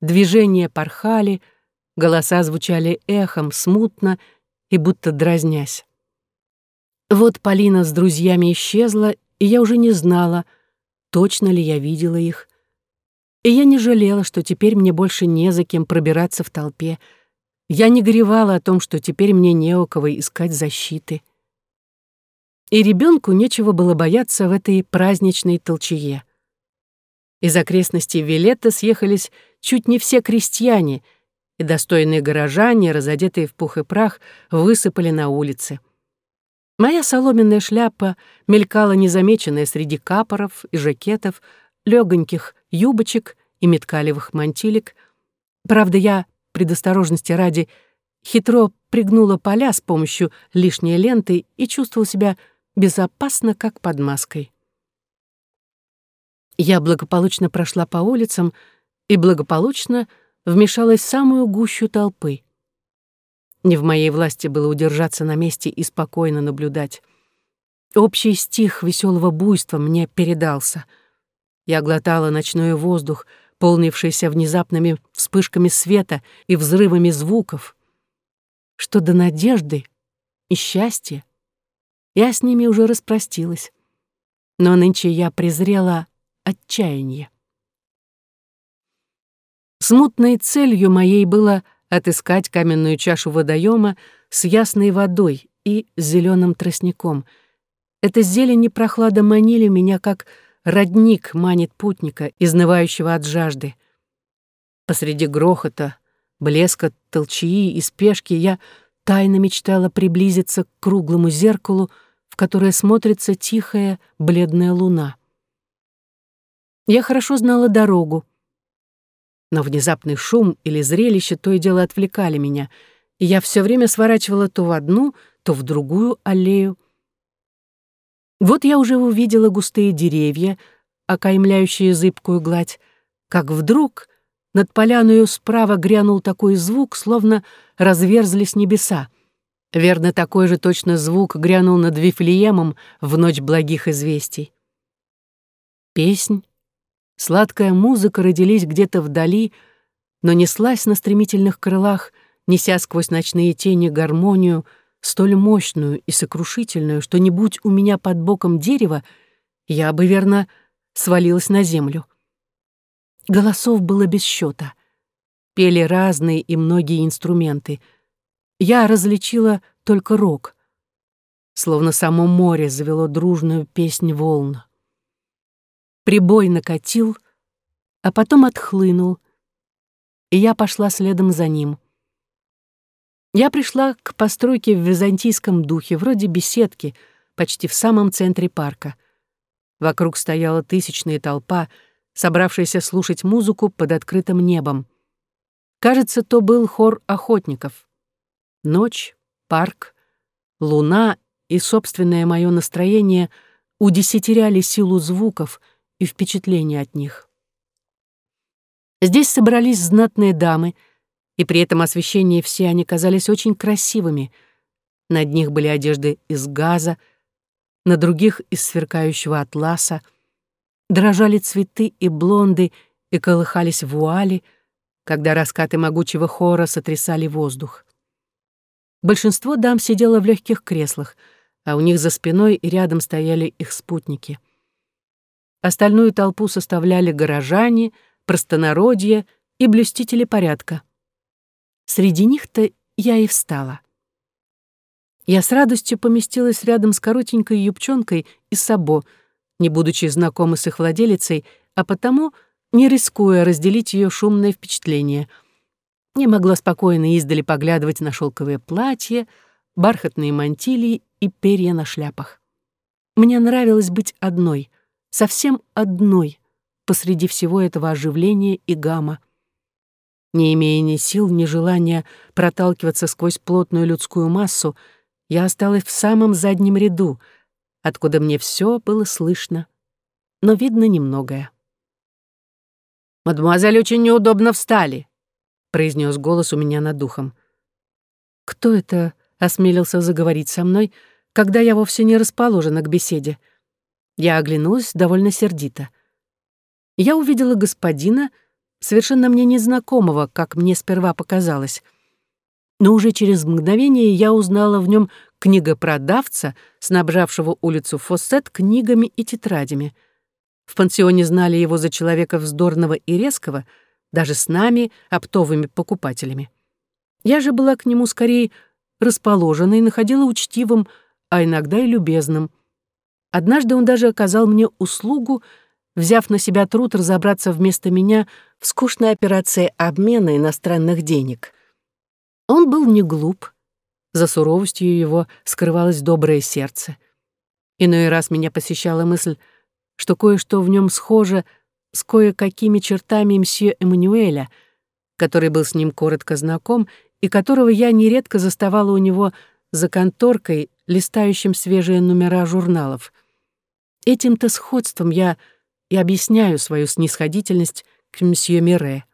Speaker 1: движения порхали, голоса звучали эхом, смутно и будто дразнясь. Вот Полина с друзьями исчезла, и я уже не знала, точно ли я видела их. И я не жалела, что теперь мне больше не за кем пробираться в толпе. Я не горевала о том, что теперь мне не у кого искать защиты. И ребенку нечего было бояться в этой праздничной толчее. Из окрестностей Вилета съехались чуть не все крестьяне, и достойные горожане, разодетые в пух и прах, высыпали на улицы. Моя соломенная шляпа мелькала незамеченная среди капоров и жакетов, легоньких юбочек и меткалевых мантилек. Правда, я, предосторожности ради, хитро пригнула поля с помощью лишней ленты и чувствовала себя безопасно, как под маской. Я благополучно прошла по улицам и благополучно вмешалась в самую гущу толпы. Не в моей власти было удержаться на месте и спокойно наблюдать. Общий стих веселого буйства мне передался. Я глотала ночной воздух, полнившийся внезапными вспышками света и взрывами звуков. Что до надежды и счастья, я с ними уже распростилась. Но нынче я презрела отчаяние. Смутной целью моей было — отыскать каменную чашу водоема с ясной водой и зеленым тростником. Эта зелень и прохлада манили меня, как родник манит путника, изнывающего от жажды. Посреди грохота, блеска, толчии и спешки я тайно мечтала приблизиться к круглому зеркалу, в которое смотрится тихая бледная луна. Я хорошо знала дорогу, но внезапный шум или зрелище то и дело отвлекали меня, и я все время сворачивала то в одну, то в другую аллею. Вот я уже увидела густые деревья, окаймляющие зыбкую гладь, как вдруг над поляною справа грянул такой звук, словно разверзлись небеса. Верно, такой же точно звук грянул над Вифлеемом в ночь благих известий. Песнь, Сладкая музыка родились где-то вдали, но неслась на стремительных крылах, неся сквозь ночные тени гармонию, столь мощную и сокрушительную, что не будь у меня под боком дерева, я бы, верно, свалилась на землю. Голосов было без счета. Пели разные и многие инструменты. Я различила только рок. Словно само море завело дружную песнь волн. Прибой накатил, а потом отхлынул, и я пошла следом за ним. Я пришла к постройке в византийском духе, вроде беседки, почти в самом центре парка. Вокруг стояла тысячная толпа, собравшаяся слушать музыку под открытым небом. Кажется, то был хор охотников. Ночь, парк, луна и собственное мое настроение удесятеряли силу звуков, и впечатления от них. Здесь собрались знатные дамы, и при этом освещении все они казались очень красивыми. На одних были одежды из газа, на других — из сверкающего атласа. Дрожали цветы и блонды и колыхались вуали, когда раскаты могучего хора сотрясали воздух. Большинство дам сидело в легких креслах, а у них за спиной и рядом стояли их спутники — Остальную толпу составляли горожане, простонародье и блюстители порядка. Среди них-то я и встала. Я с радостью поместилась рядом с коротенькой юбчонкой и сабо, не будучи знакома с их владелицей, а потому не рискуя разделить ее шумное впечатление. Я могла спокойно издали поглядывать на шелковое платье, бархатные мантилии и перья на шляпах. Мне нравилось быть одной, совсем одной, посреди всего этого оживления и гамма. Не имея ни сил, ни желания проталкиваться сквозь плотную людскую массу, я осталась в самом заднем ряду, откуда мне все было слышно, но видно немногое. «Мадемуазель очень неудобно встали», — произнес голос у меня над духом. Кто это осмелился заговорить со мной, когда я вовсе не расположена к беседе? Я оглянулась довольно сердито. Я увидела господина, совершенно мне незнакомого, как мне сперва показалось. Но уже через мгновение я узнала в нем книгопродавца, снабжавшего улицу Фоссет книгами и тетрадями. В пансионе знали его за человека вздорного и резкого — даже с нами, оптовыми покупателями. Я же была к нему скорее расположена и находила учтивым, а иногда и любезным. Однажды он даже оказал мне услугу, взяв на себя труд разобраться вместо меня в скучной операции обмена иностранных денег. Он был не глуп, за суровостью его скрывалось доброе сердце. Иной раз меня посещала мысль, что кое-что в нем схоже — с кое-какими чертами мсье Эммануэля, который был с ним коротко знаком и которого я нередко заставала у него за конторкой, листающим свежие номера журналов. Этим-то сходством я и объясняю свою снисходительность к мсье Мире.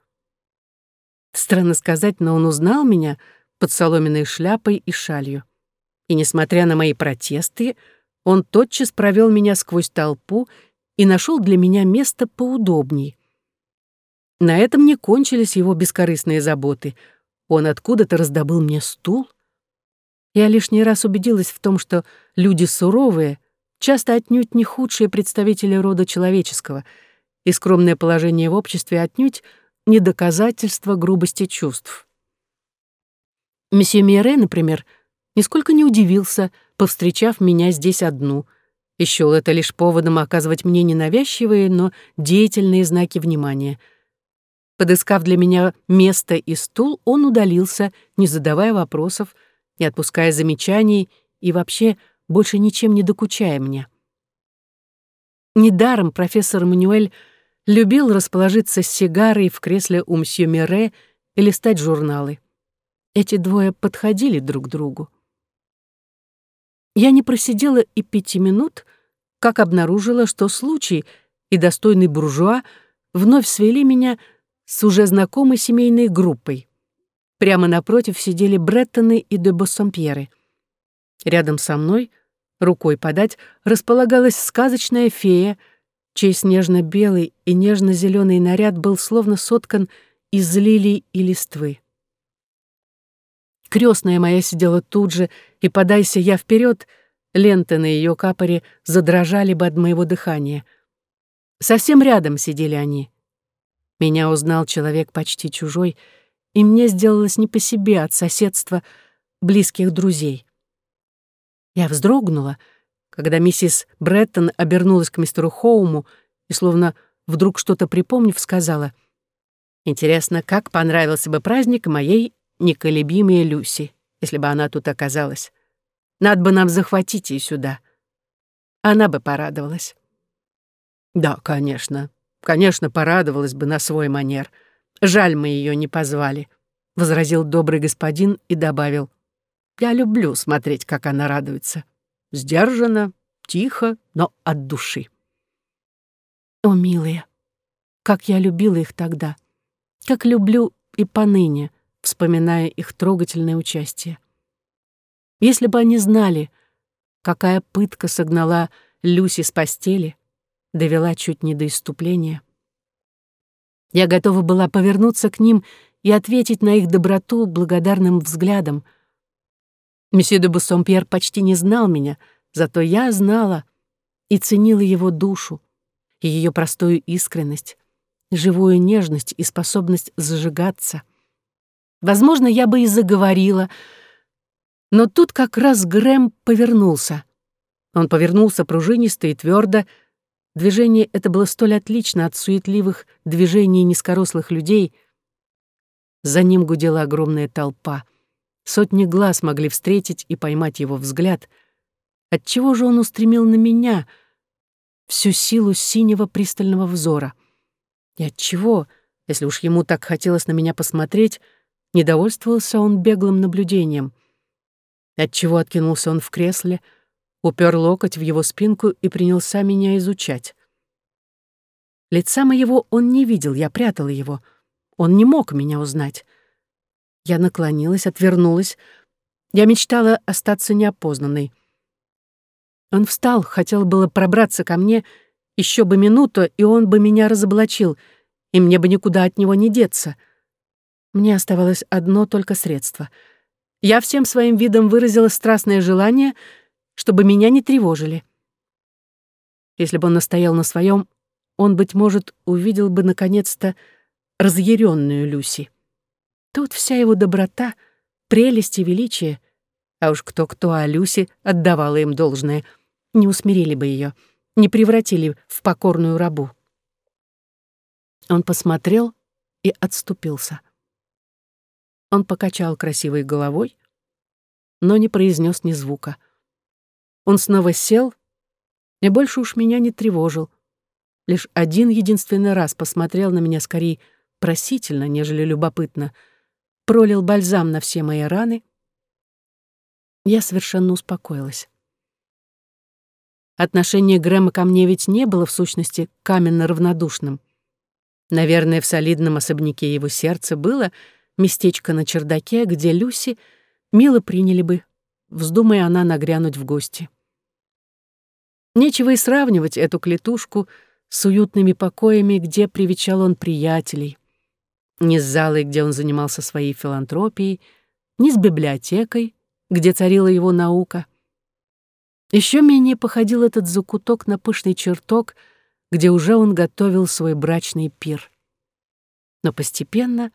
Speaker 1: Странно сказать, но он узнал меня под соломенной шляпой и шалью. И, несмотря на мои протесты, он тотчас провел меня сквозь толпу и нашел для меня место поудобней. На этом не кончились его бескорыстные заботы. Он откуда-то раздобыл мне стул. Я лишний раз убедилась в том, что люди суровые часто отнюдь не худшие представители рода человеческого, и скромное положение в обществе отнюдь не доказательство грубости чувств. Месье Мире, например, нисколько не удивился, повстречав меня здесь одну — и счёл это лишь поводом оказывать мне ненавязчивые, но деятельные знаки внимания. Подыскав для меня место и стул, он удалился, не задавая вопросов, не отпуская замечаний и вообще больше ничем не докучая мне. Недаром профессор Мануэль любил расположиться с сигарой в кресле у мсье Мире и листать журналы. Эти двое подходили друг к другу. Я не просидела и пяти минут, как обнаружила, что случай и достойный буржуа вновь свели меня с уже знакомой семейной группой. Прямо напротив сидели Бреттоны и де Боссомпьеры. Рядом со мной, рукой подать, располагалась сказочная фея, чей снежно-белый и нежно-зеленый наряд был словно соткан из лилий и листвы. Крестная моя сидела тут же, и, подайся я вперед, ленты на ее капоре задрожали бы от моего дыхания. Совсем рядом сидели они. Меня узнал человек почти чужой, и мне сделалось не по себе от соседства близких друзей. Я вздрогнула, когда миссис Бреттон обернулась к мистеру Хоуму и, словно вдруг что-то припомнив, сказала, «Интересно, как понравился бы праздник моей неколебимая Люси, если бы она тут оказалась. Надо бы нам захватить ее сюда. Она бы порадовалась. Да, конечно. Конечно, порадовалась бы на свой манер. Жаль, мы ее не позвали, — возразил добрый господин и добавил. Я люблю смотреть, как она радуется. Сдержанно, тихо, но от души. О, милые, как я любила их тогда, как люблю и поныне, вспоминая их трогательное участие. Если бы они знали, какая пытка согнала Люси с постели, довела чуть не до иступления. Я готова была повернуться к ним и ответить на их доброту благодарным взглядом. Месье де Буссомпьер почти не знал меня, зато я знала и ценила его душу, и ее простую искренность, живую нежность и способность зажигаться — Возможно, я бы и заговорила, но тут как раз Грэм повернулся. Он повернулся пружинисто и твердо. Движение это было столь отлично от суетливых движений низкорослых людей. За ним гудела огромная толпа. Сотни глаз могли встретить и поймать его взгляд. Отчего же он устремил на меня всю силу синего пристального взора? И отчего, если уж ему так хотелось на меня посмотреть, недовольствовался он беглым наблюдением? Отчего откинулся он в кресле, упер локоть в его спинку и принялся меня изучать? Лица моего он не видел, я прятала его. Он не мог меня узнать. Я наклонилась, отвернулась. Я мечтала остаться неопознанной. Он встал, хотел было пробраться ко мне, еще бы минуту, и он бы меня разоблачил, и мне бы никуда от него не деться. Мне оставалось одно только средство. Я всем своим видом выразила страстное желание, чтобы меня не тревожили. Если бы он настоял на своем, он, быть может, увидел бы наконец-то разъяренную Люси. Тут вся его доброта, прелесть и величие, а уж кто-кто, а Люси отдавала им должное, не усмирили бы ее, не превратили в покорную рабу. Он посмотрел и отступился. Он покачал красивой головой, но не произнес ни звука. Он снова сел и больше уж меня не тревожил, лишь один единственный раз посмотрел на меня скорее просительно, нежели любопытно, пролил бальзам на все мои раны. Я совершенно успокоилась. Отношение Грэма ко мне ведь не было, в сущности, каменно равнодушным. Наверное, в солидном особняке его сердца было местечко на чердаке, где Люси мило приняли бы, вздумая она нагрянуть в гости. Нечего и сравнивать эту клетушку — с уютными покоями, где привечал он приятелей, ни с залой, где он занимался своей филантропией, ни с библиотекой, где царила его наука. Еще менее походил этот закуток на пышный чертог, где уже он готовил свой брачный пир. Но постепенно,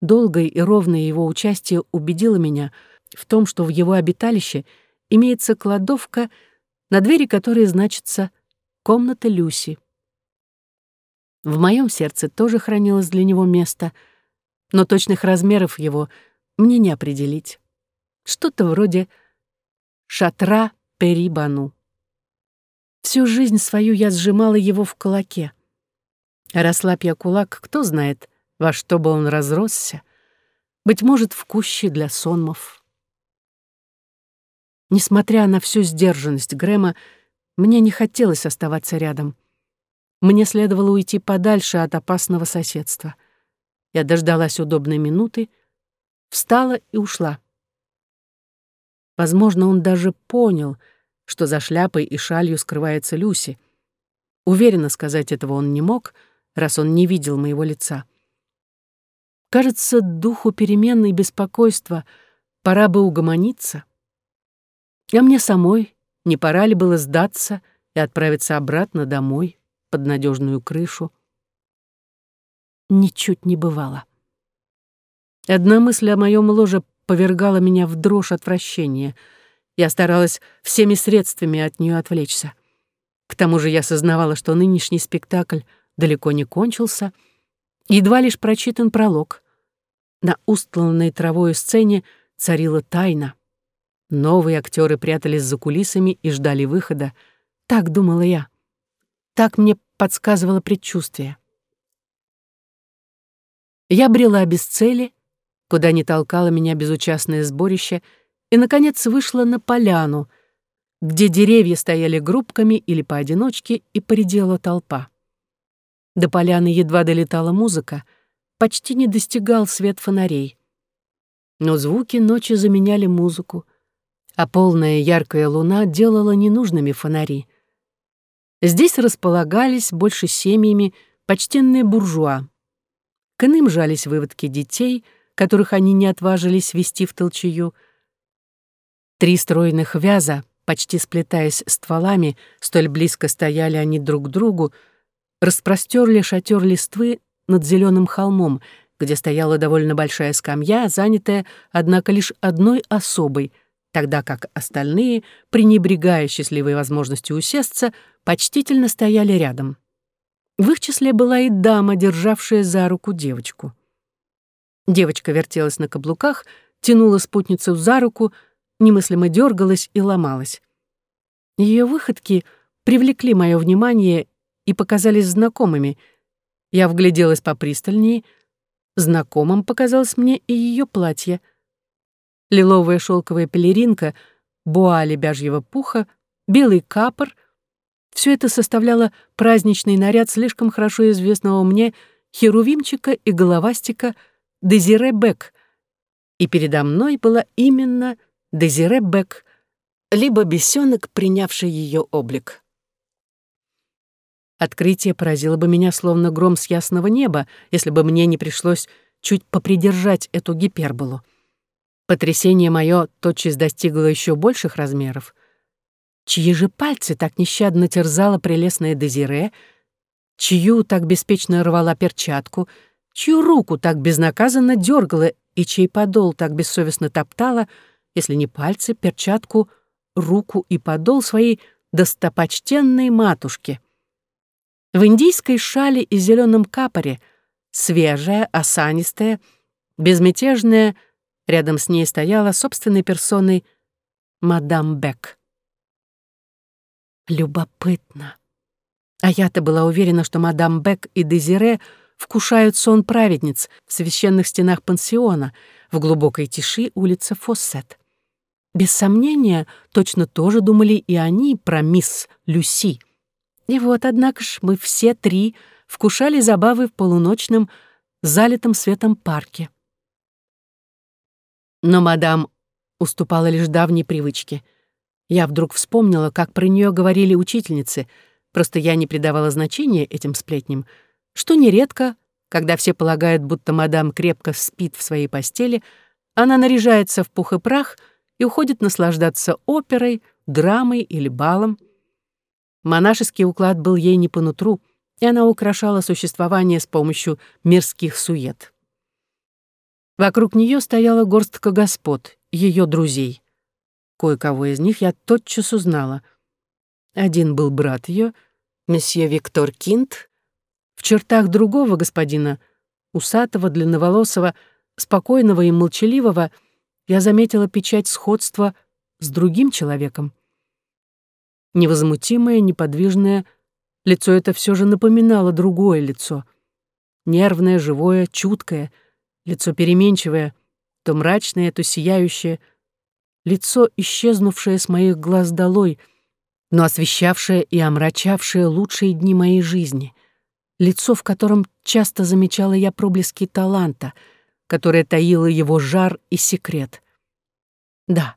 Speaker 1: долгое и ровное его участие убедило меня в том, что в его обиталище имеется кладовка, на двери которой значится «Комната Люси». В моем сердце тоже хранилось для него место, но точных размеров его мне не определить. Что-то вроде шатра Перибану. Всю жизнь свою я сжимала его в кулаке. Расслабь я кулак, кто знает, во что бы он разросся. Быть может, в куще для сонмов. Несмотря на всю сдержанность Грэма, мне не хотелось оставаться рядом. Мне следовало уйти подальше от опасного соседства. Я дождалась удобной минуты, встала и ушла. Возможно, он даже понял, что за шляпой и шалью скрывается Люси. Уверенно сказать этого он не мог, раз он не видел моего лица. Кажется, духу перемены и беспокойства пора бы угомониться. А мне самой не пора ли было сдаться и отправиться обратно домой? Под надежную крышу. Ничуть не бывало. Одна мысль о моем ложе повергала меня в дрожь отвращения. Я старалась всеми средствами от нее отвлечься. К тому же я сознавала, что нынешний спектакль далеко не кончился, едва лишь прочитан пролог. На устланной травой сцене царила тайна. Новые актеры прятались за кулисами и ждали выхода. Так думала я. Так мне подсказывало предчувствие. Я брела без цели, куда не толкало меня безучастное сборище, и, наконец, вышла на поляну, где деревья стояли группками или поодиночке, и поредела толпа. До поляны едва долетала музыка, почти не достигал свет фонарей. Но звуки ночи заменяли музыку, а полная яркая луна делала ненужными фонари — Здесь располагались больше семьями почтенные буржуа. К иным жались выводки детей, которых они не отважились вести в толчую. Три стройных вяза, почти сплетаясь стволами, столь близко стояли они друг к другу, распростерли шатер листвы над зеленым холмом, где стояла довольно большая скамья, занятая, однако, лишь одной особой, тогда как остальные, пренебрегая счастливой возможностью усесться, почтительно стояли рядом. В их числе была и дама, державшая за руку девочку. Девочка вертелась на каблуках, тянула спутницу за руку, немыслимо дергалась и ломалась. Ее выходки привлекли мое внимание и показались знакомыми. Я вгляделась попристальнее. Знакомым показалось мне и ее платье. Лиловая шелковая пелеринка, буа лебяжьего пуха, белый капор — все это составляло праздничный наряд слишком хорошо известного мне херувимчика и головастика Дезире Бек. И передо мной была именно Дезире Бек, либо бесенок, принявший ее облик. Открытие поразило бы меня словно гром с ясного неба, если бы мне не пришлось чуть попридержать эту гиперболу. Потрясение мое тотчас достигло еще больших размеров. Чьи же пальцы так нещадно терзала прелестная Дезире, чью так беспечно рвала перчатку, чью руку так безнаказанно дергала и чей подол так бессовестно топтала, если не пальцы, перчатку, руку и подол своей достопочтенной матушки. В индийской шале и зеленом капоре, свежая, осанистая, безмятежная, рядом с ней стояла собственной персоной мадам Бек. Любопытно. А я-то была уверена, что мадам Бек и Дезире вкушают сон праведниц в священных стенах пансиона в глубокой тиши улицы Фоссет. Без сомнения, точно тоже думали и они про мисс Люси. И вот, однако ж, мы все три вкушали забавы в полуночном, залитом светом парке. Но мадам уступала лишь давней привычке. Я вдруг вспомнила, как про нее говорили учительницы, просто я не придавала значения этим сплетням, что нередко, когда все полагают, будто мадам крепко спит в своей постели, она наряжается в пух и прах — и уходит наслаждаться оперой, драмой или балом. Монашеский уклад был ей не по нутру, и она украшала существование с помощью мирских сует. Вокруг нее стояла горстка господ, ее друзей. Кое-кого из них я тотчас узнала. Один был брат ее, месье Виктор Кинт. В чертах другого господина, усатого, длинноволосого, спокойного и молчаливого — я заметила печать сходства с другим человеком. Невозмутимое, неподвижное, лицо это все же напоминало другое лицо. Нервное, живое, чуткое, лицо переменчивое, то мрачное, то сияющее, лицо, исчезнувшее с моих глаз долой, но освещавшее и омрачавшее лучшие дни моей жизни, лицо, в котором часто замечала я проблески таланта — которая таила его жар и секрет. Да,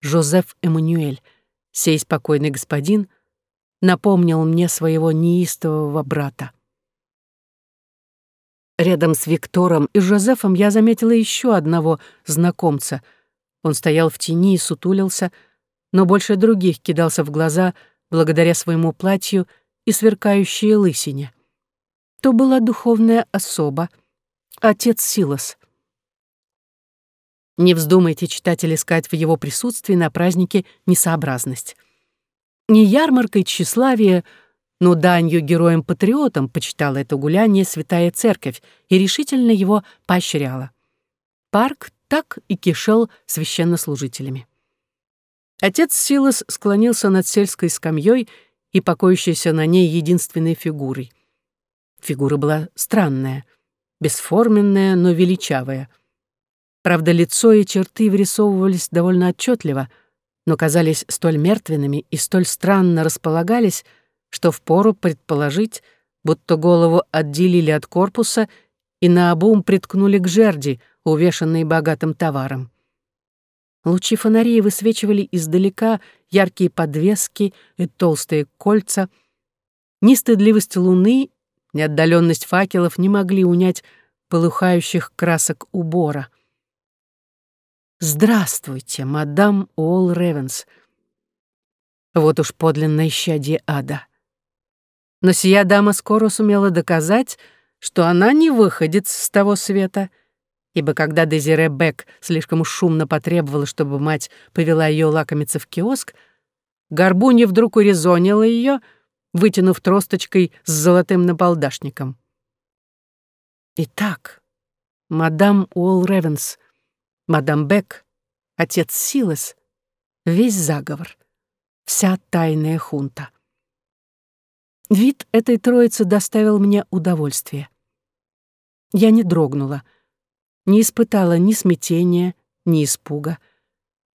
Speaker 1: Жозеф Эммануэль, сей спокойный господин, напомнил мне своего неистового брата. Рядом с Виктором и Жозефом я заметила еще одного знакомца. Он стоял в тени и сутулился, но больше других кидался в глаза благодаря своему платью и сверкающей лысине. То была духовная особа, отец Силос. Не вздумайте, читатель, искать в его присутствии на празднике несообразность. Не ярмаркой тщеславия, но данью героям-патриотам почитала это гуляние Святая Церковь и решительно его поощряла. Парк так и кишел священнослужителями. Отец Силос склонился над сельской скамьей и покоящейся на ней единственной фигурой. Фигура была странная, бесформенная, но величавая — Правда, лицо и черты вырисовывались довольно отчетливо, но казались столь мертвенными и столь странно располагались, что впору предположить, будто голову отделили от корпуса и наобум приткнули к жерди, увешанной богатым товаром. Лучи фонарей высвечивали издалека яркие подвески и толстые кольца. Ни стыдливость луны, ни отдаленность факелов не могли унять полыхающих красок убора — «Здравствуйте, мадам Уолл Ревенс». Вот уж подлинное исчадие ада. Но сия дама скоро сумела доказать, что она не выходит с того света, ибо когда Дезире Бек слишком шумно потребовала, чтобы мать повела ее лакомиться в киоск, Горбунья вдруг урезонила ее, вытянув тросточкой с золотым набалдашником. Итак, мадам Уолл Ревенс, мадам Бек, отец Силас, весь заговор, вся тайная хунта. Вид этой троицы доставил мне удовольствие. Я не дрогнула, не испытала ни смятения, ни испуга.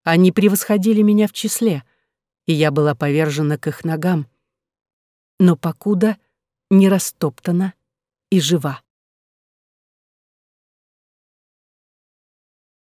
Speaker 1: Они превосходили меня в числе, и я была повержена к их ногам. Но покуда не растоптана и жива.